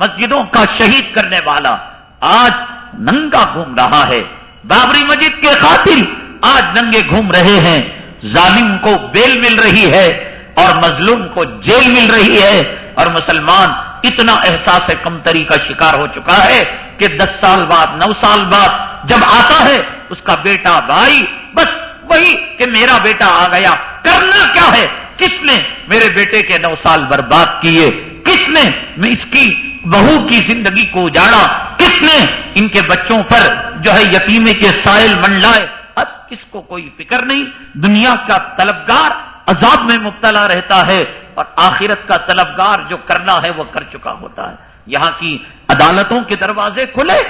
مسجدوں کا شہید کرنے والا آج ننگا گھوم رہا ہے۔ بابری مسجد کے قاتل آج ننگے گھوم رہے ہیں۔ ظالم کو بیل مل رہی ہے اور مظلوم کو جیل مل رہی ہے۔ اور مسلمان اتنا احساس کمتری کا شکار ہو چکا ہے کہ دس سال بعد، نو سال بعد جب آتا ہے، اس کا بیٹا بھائی، بس وہی کہ میرا بیٹا آ گیا۔ کرنا کیا ہے؟ کس نے میرے بیٹے کے نو سال برباد کیے؟ کس نے اس کی بہو کی زندگی کو اجاڑا۔ کس نے ان کے بچوں پر جو ہے یتیمے کے سائل منڈلائے اب کس کو کوئی فکر نہیں؟ دنیا کا طلبگار عذاب میں مبتلا رہتا ہے اور آخرت کا طلبگار جو کرنا ہے وہ کر چکا ہوتا ہے۔ یہاں کی عدالتوں کے دروازے کھلے۔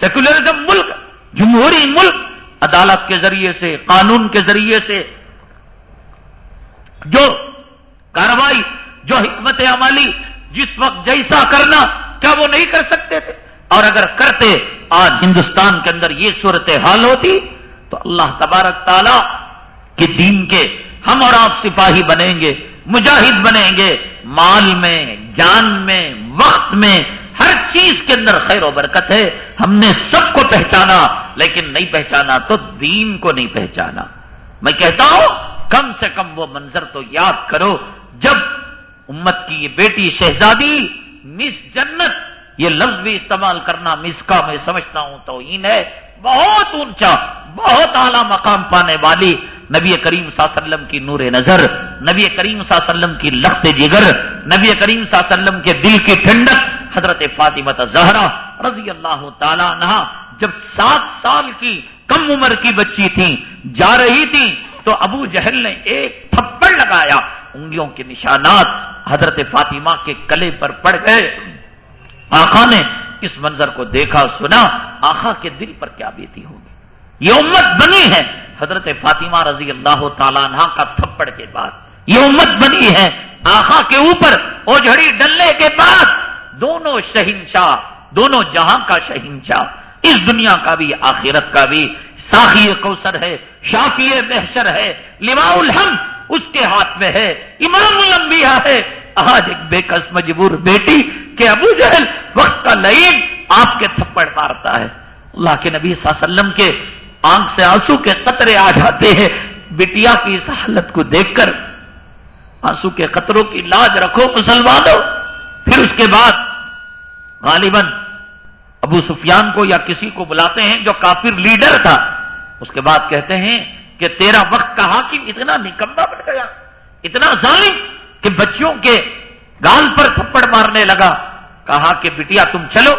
سیکولرزم ملک، جمہوری ملک عدالت کے ذریعے سے، قانون کے ذریعے سے۔ جو کاروائی، جو حکمت عملی جس وقت جیسا کرنا کیا وہ نہیں کر سکتے تھے؟ اور اگر کرتے، آج ہندوستان کے اندر یہ صورت حال ہوتی، تو اللہ تبارک تعالی کے دین کے ہم اور آپ سپاہی بنیں گے، مجاہد بنیں گے، مال میں، جان میں، وقت میں، ہر چیز کے اندر خیر و برکت ہے۔ ہم نے سب کو پہچانا، لیکن نہیں پہچانا تو دین کو نہیں پہچانا۔ میں کہتا ہوں، کم سے کم وہ منظر تو یاد کرو، جب امت کی یہ بیٹی شہزادی، مس جنت، یہ لفظ بھی استعمال کرنا مس کا میں سمجھتا ہوں تو ہے۔ بہت اونچا، بہت اعلی مقام پانے والی نبی کریم صلی اللہ علیہ وسلم کی نور نظر، نبی کریم صلی اللہ علیہ وسلم کی لخت جگر، نبی کریم صلی اللہ علیہ وسلم کے دل کی ٹھنڈک۔ حضرت فاطمت زہرا رضی اللہ تعالی نہ جب سات سال کی کم عمر کی بچی تھی جا رہی تھی تو ابو جہل نے ایک تھپڑ لگایا۔ انگلیوں کے نشانات حضرت فاطمہ کے کلے پر پڑ گئے۔ آخا نے اس منظر کو دیکھا، سنا آخا کے دل پر کیا بیتی ہوگی۔ یہ امت بنی ہے۔ حضرت فاطمہ رضی اللہ تعالیٰ عنہ کا تھپڑ کے بعد۔ یہ امت بنی ہے۔ آخا کے اوپر اوجھڑی ڈلنے کے بعد دونوں شہنشاہ، دونوں جہاں کا شہنشاہ۔ اس دنیا کا بھی، آخرت کا بھی۔ ساخی کوثر ہے، شافی محشر ہے لما الحم اس کے ہاتھ میں ہے، امام الانبیاء ہے۔ آج ایک بے کس مجبور بیٹی کہ ابو جہل وقت کا لئیم آپ کے تھپڑ مارتا ہے۔ اللہ کے نبی صلی اللہ علیہ وسلم کے آنکھ سے آنسو کے قطرے آ جاتے ہیں۔ بٹیا کی اس حالت کو دیکھ کر آنسو کے قطروں کی لاج رکھو مسلمانوں۔ پھر اس کے بعد غالباً ابو سفیان کو یا کسی کو بلاتے ہیں جو کافر لیڈر تھا۔ اس کے بعد کہتے ہیں کہ تیرا وقت کا حاکم اتنا نکمبا بن گیا، اتنا ظالم کہ بچوں کے گال پر تھپڑ مارنے لگا۔ کہا کہ بٹیا تم چلو۔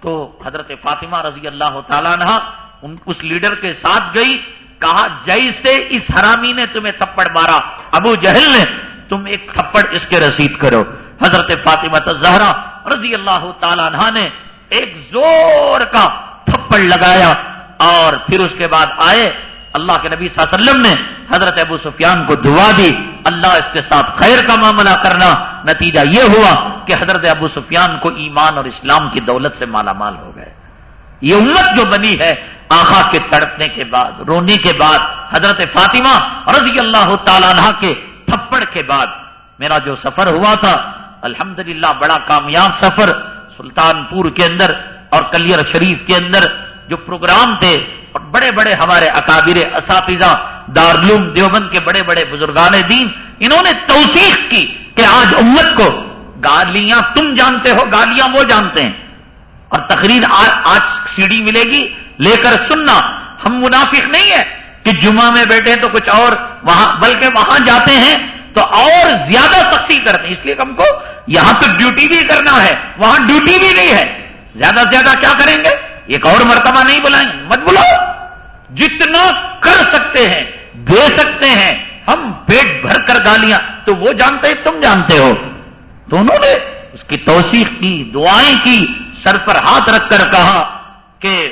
تو حضرت فاطمہ رضی اللہ تعالیٰ نے اس لیڈر کے ساتھ گئی۔ کہا، جیسے اس حرامی نے تمہیں تھپڑ مارا، ابو جہل نے تم ایک تھپڑ اس کے رسید کرو۔ حضرت فاطمہ زہرا رضی اللہ تعالیٰ عنہ نے ایک زور کا تھپڑ لگایا اور پھر اس کے بعد آئے۔ اللہ کے نبی صلی اللہ علیہ وسلم نے حضرت ابو سفیان کو دعا دی، اللہ اس کے ساتھ خیر کا معاملہ کرنا۔ نتیجہ یہ ہوا کہ حضرت ابو سفیان کو ایمان اور اسلام کی دولت سے مالا مال ہو گئے۔ یہ امت جو بنی ہے، آخا کے تڑپنے کے بعد، رونے کے بعد، حضرت فاطمہ رضی اللہ تعالیٰ عنہ کے تھپڑ کے بعد میرا جو سفر ہوا تھا، الحمدللہ بڑا کامیاب سفر۔ سلطان پور کے اندر اور کلیر شریف کے اندر جو پروگرام تھے اور بڑے بڑے ہمارے اکابر اساتذہ، دارالعلوم دیوبند کے بڑے بڑے بزرگان دین، انہوں نے توثیق کی کہ آج امت کو گالیاں تم جانتے ہو، گالیاں وہ جانتے ہیں۔ اور تقریر آج سیڑھی ملے گی۔ لے کر سننا، ہم منافق نہیں ہے کہ جمعہ میں بیٹھے تو کچھ اور وہاں، بلکہ وہاں جاتے ہیں تو اور زیادہ سختی کرتے ہیں۔ اس لیے ہم کو یہاں تو ڈیوٹی بھی کرنا ہے، وہاں ڈیوٹی بھی نہیں ہے۔ زیادہ سے زیادہ کیا کریں گے؟ ایک اور مرتبہ نہیں بلائیں، مت بلاؤ۔ جتنا کر سکتے ہیں، دے سکتے ہیں، ہم پیٹ بھر کر گالیاں، تو وہ جانتے ہیں، تم جانتے ہو۔ تو انہوں نے اس کی توثیق کی، دعائیں کی، سر پر ہاتھ رکھ کر کہا کہ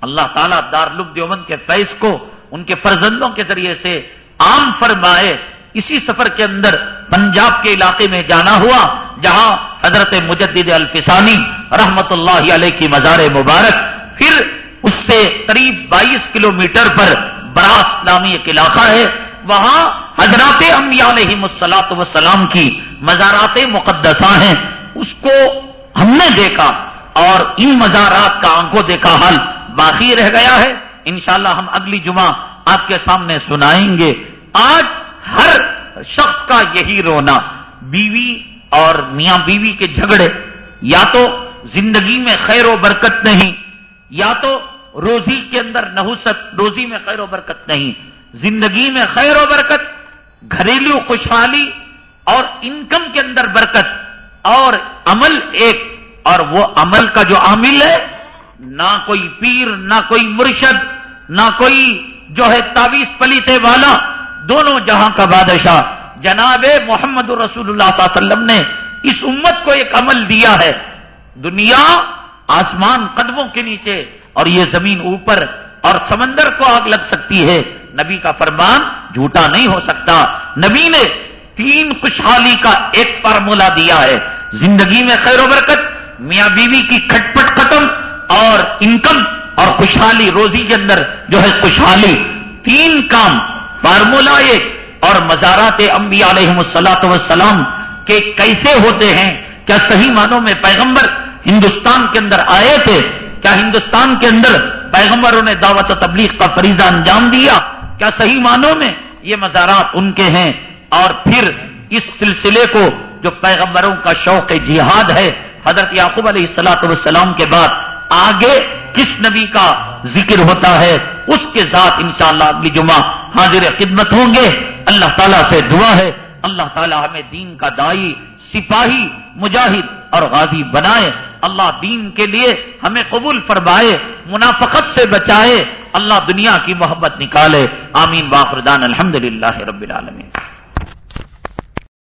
اللہ تعالیٰ دار دیوبند کے فیض کو ان کے فرزندوں کے ذریعے سے عام فرمائے، اسی سفر کے اندر پنجاب کے علاقے میں جانا ہوا، جہاں حضرت مجدد الفسانی رحمت اللہ علیہ کی مزار مبارک، پھر اس سے قریب بائیس کلومیٹر پر براس نامی ایک علاقہ ہے۔ وہاں حضرات انبیاء علیہ مسلاط وسلام کی مزارات مقدسہ ہیں۔ اس کو ہم نے دیکھا اور ان مزارات کا آنکھوں دیکھا حل باقی رہ گیا ہے۔ انشاءاللہ ہم اگلی جمعہ آپ کے سامنے سنائیں گے۔ آج ہر شخص کا یہی رونا، بیوی اور میاں بیوی کے جھگڑے، یا تو زندگی میں خیر و برکت نہیں، یا تو روزی کے اندر نحوست، روزی میں خیر و برکت نہیں، زندگی میں خیر و برکت، گھریلو خوشحالی اور انکم کے اندر برکت، اور عمل ایک، اور وہ عمل کا جو عامل ہے، نہ کوئی پیر، نہ کوئی مرشد، نہ کوئی جو ہے تعویذ پلیتے والا دونوں جہاں کا بادشاہ۔ جناب محمد رسول اللہ صلی اللہ علیہ وسلم نے اس امت کو ایک عمل دیا ہے۔ دنیا آسمان قدموں کے نیچے اور یہ زمین اوپر اور سمندر کو آگ لگ سکتی ہے۔ نبی کا فرمان جھوٹا نہیں ہو سکتا۔ نبی نے تین خوشحالی کا ایک فارمولا دیا ہے۔ زندگی میں خیر و برکت، میاں بیوی کی کھٹپٹ ختم اور انکم اور خوشحالی روزی کے اندر جو ہے خوشحالی، تین کام فارمولا ایک اور مزارات انبیاء علیہ السلاط وسلام کے کیسے ہوتے ہیں؟ کیا صحیح معنوں میں پیغمبر ہندوستان کے اندر آئے تھے؟ کیا ہندوستان کے اندر پیغمبروں نے دعوت و تبلیغ کا فریضہ انجام دیا؟ کیا صحیح معنوں میں یہ مزارات ان کے ہیں؟ اور پھر اس سلسلے کو جو پیغمبروں کا شوق جہاد ہے، حضرت یعقوب علیہ السلاط والسلام کے بعد آگے کس نبی کا ذکر ہوتا ہے، اس کے ساتھ انشاءاللہ اگلی جمعہ حاضر خدمت ہوں گے۔ اللہ تعالیٰ سے دعا ہے۔ اللہ تعالیٰ ہمیں دین کا دائی، سپاہی، مجاہد اور غازی بنائے۔ اللہ دین کے لیے ہمیں قبول فرمائے، منافقت سے بچائے۔ اللہ دنیا کی محبت نکالے۔ آمین باخردان الحمد للہ رب العالمین۔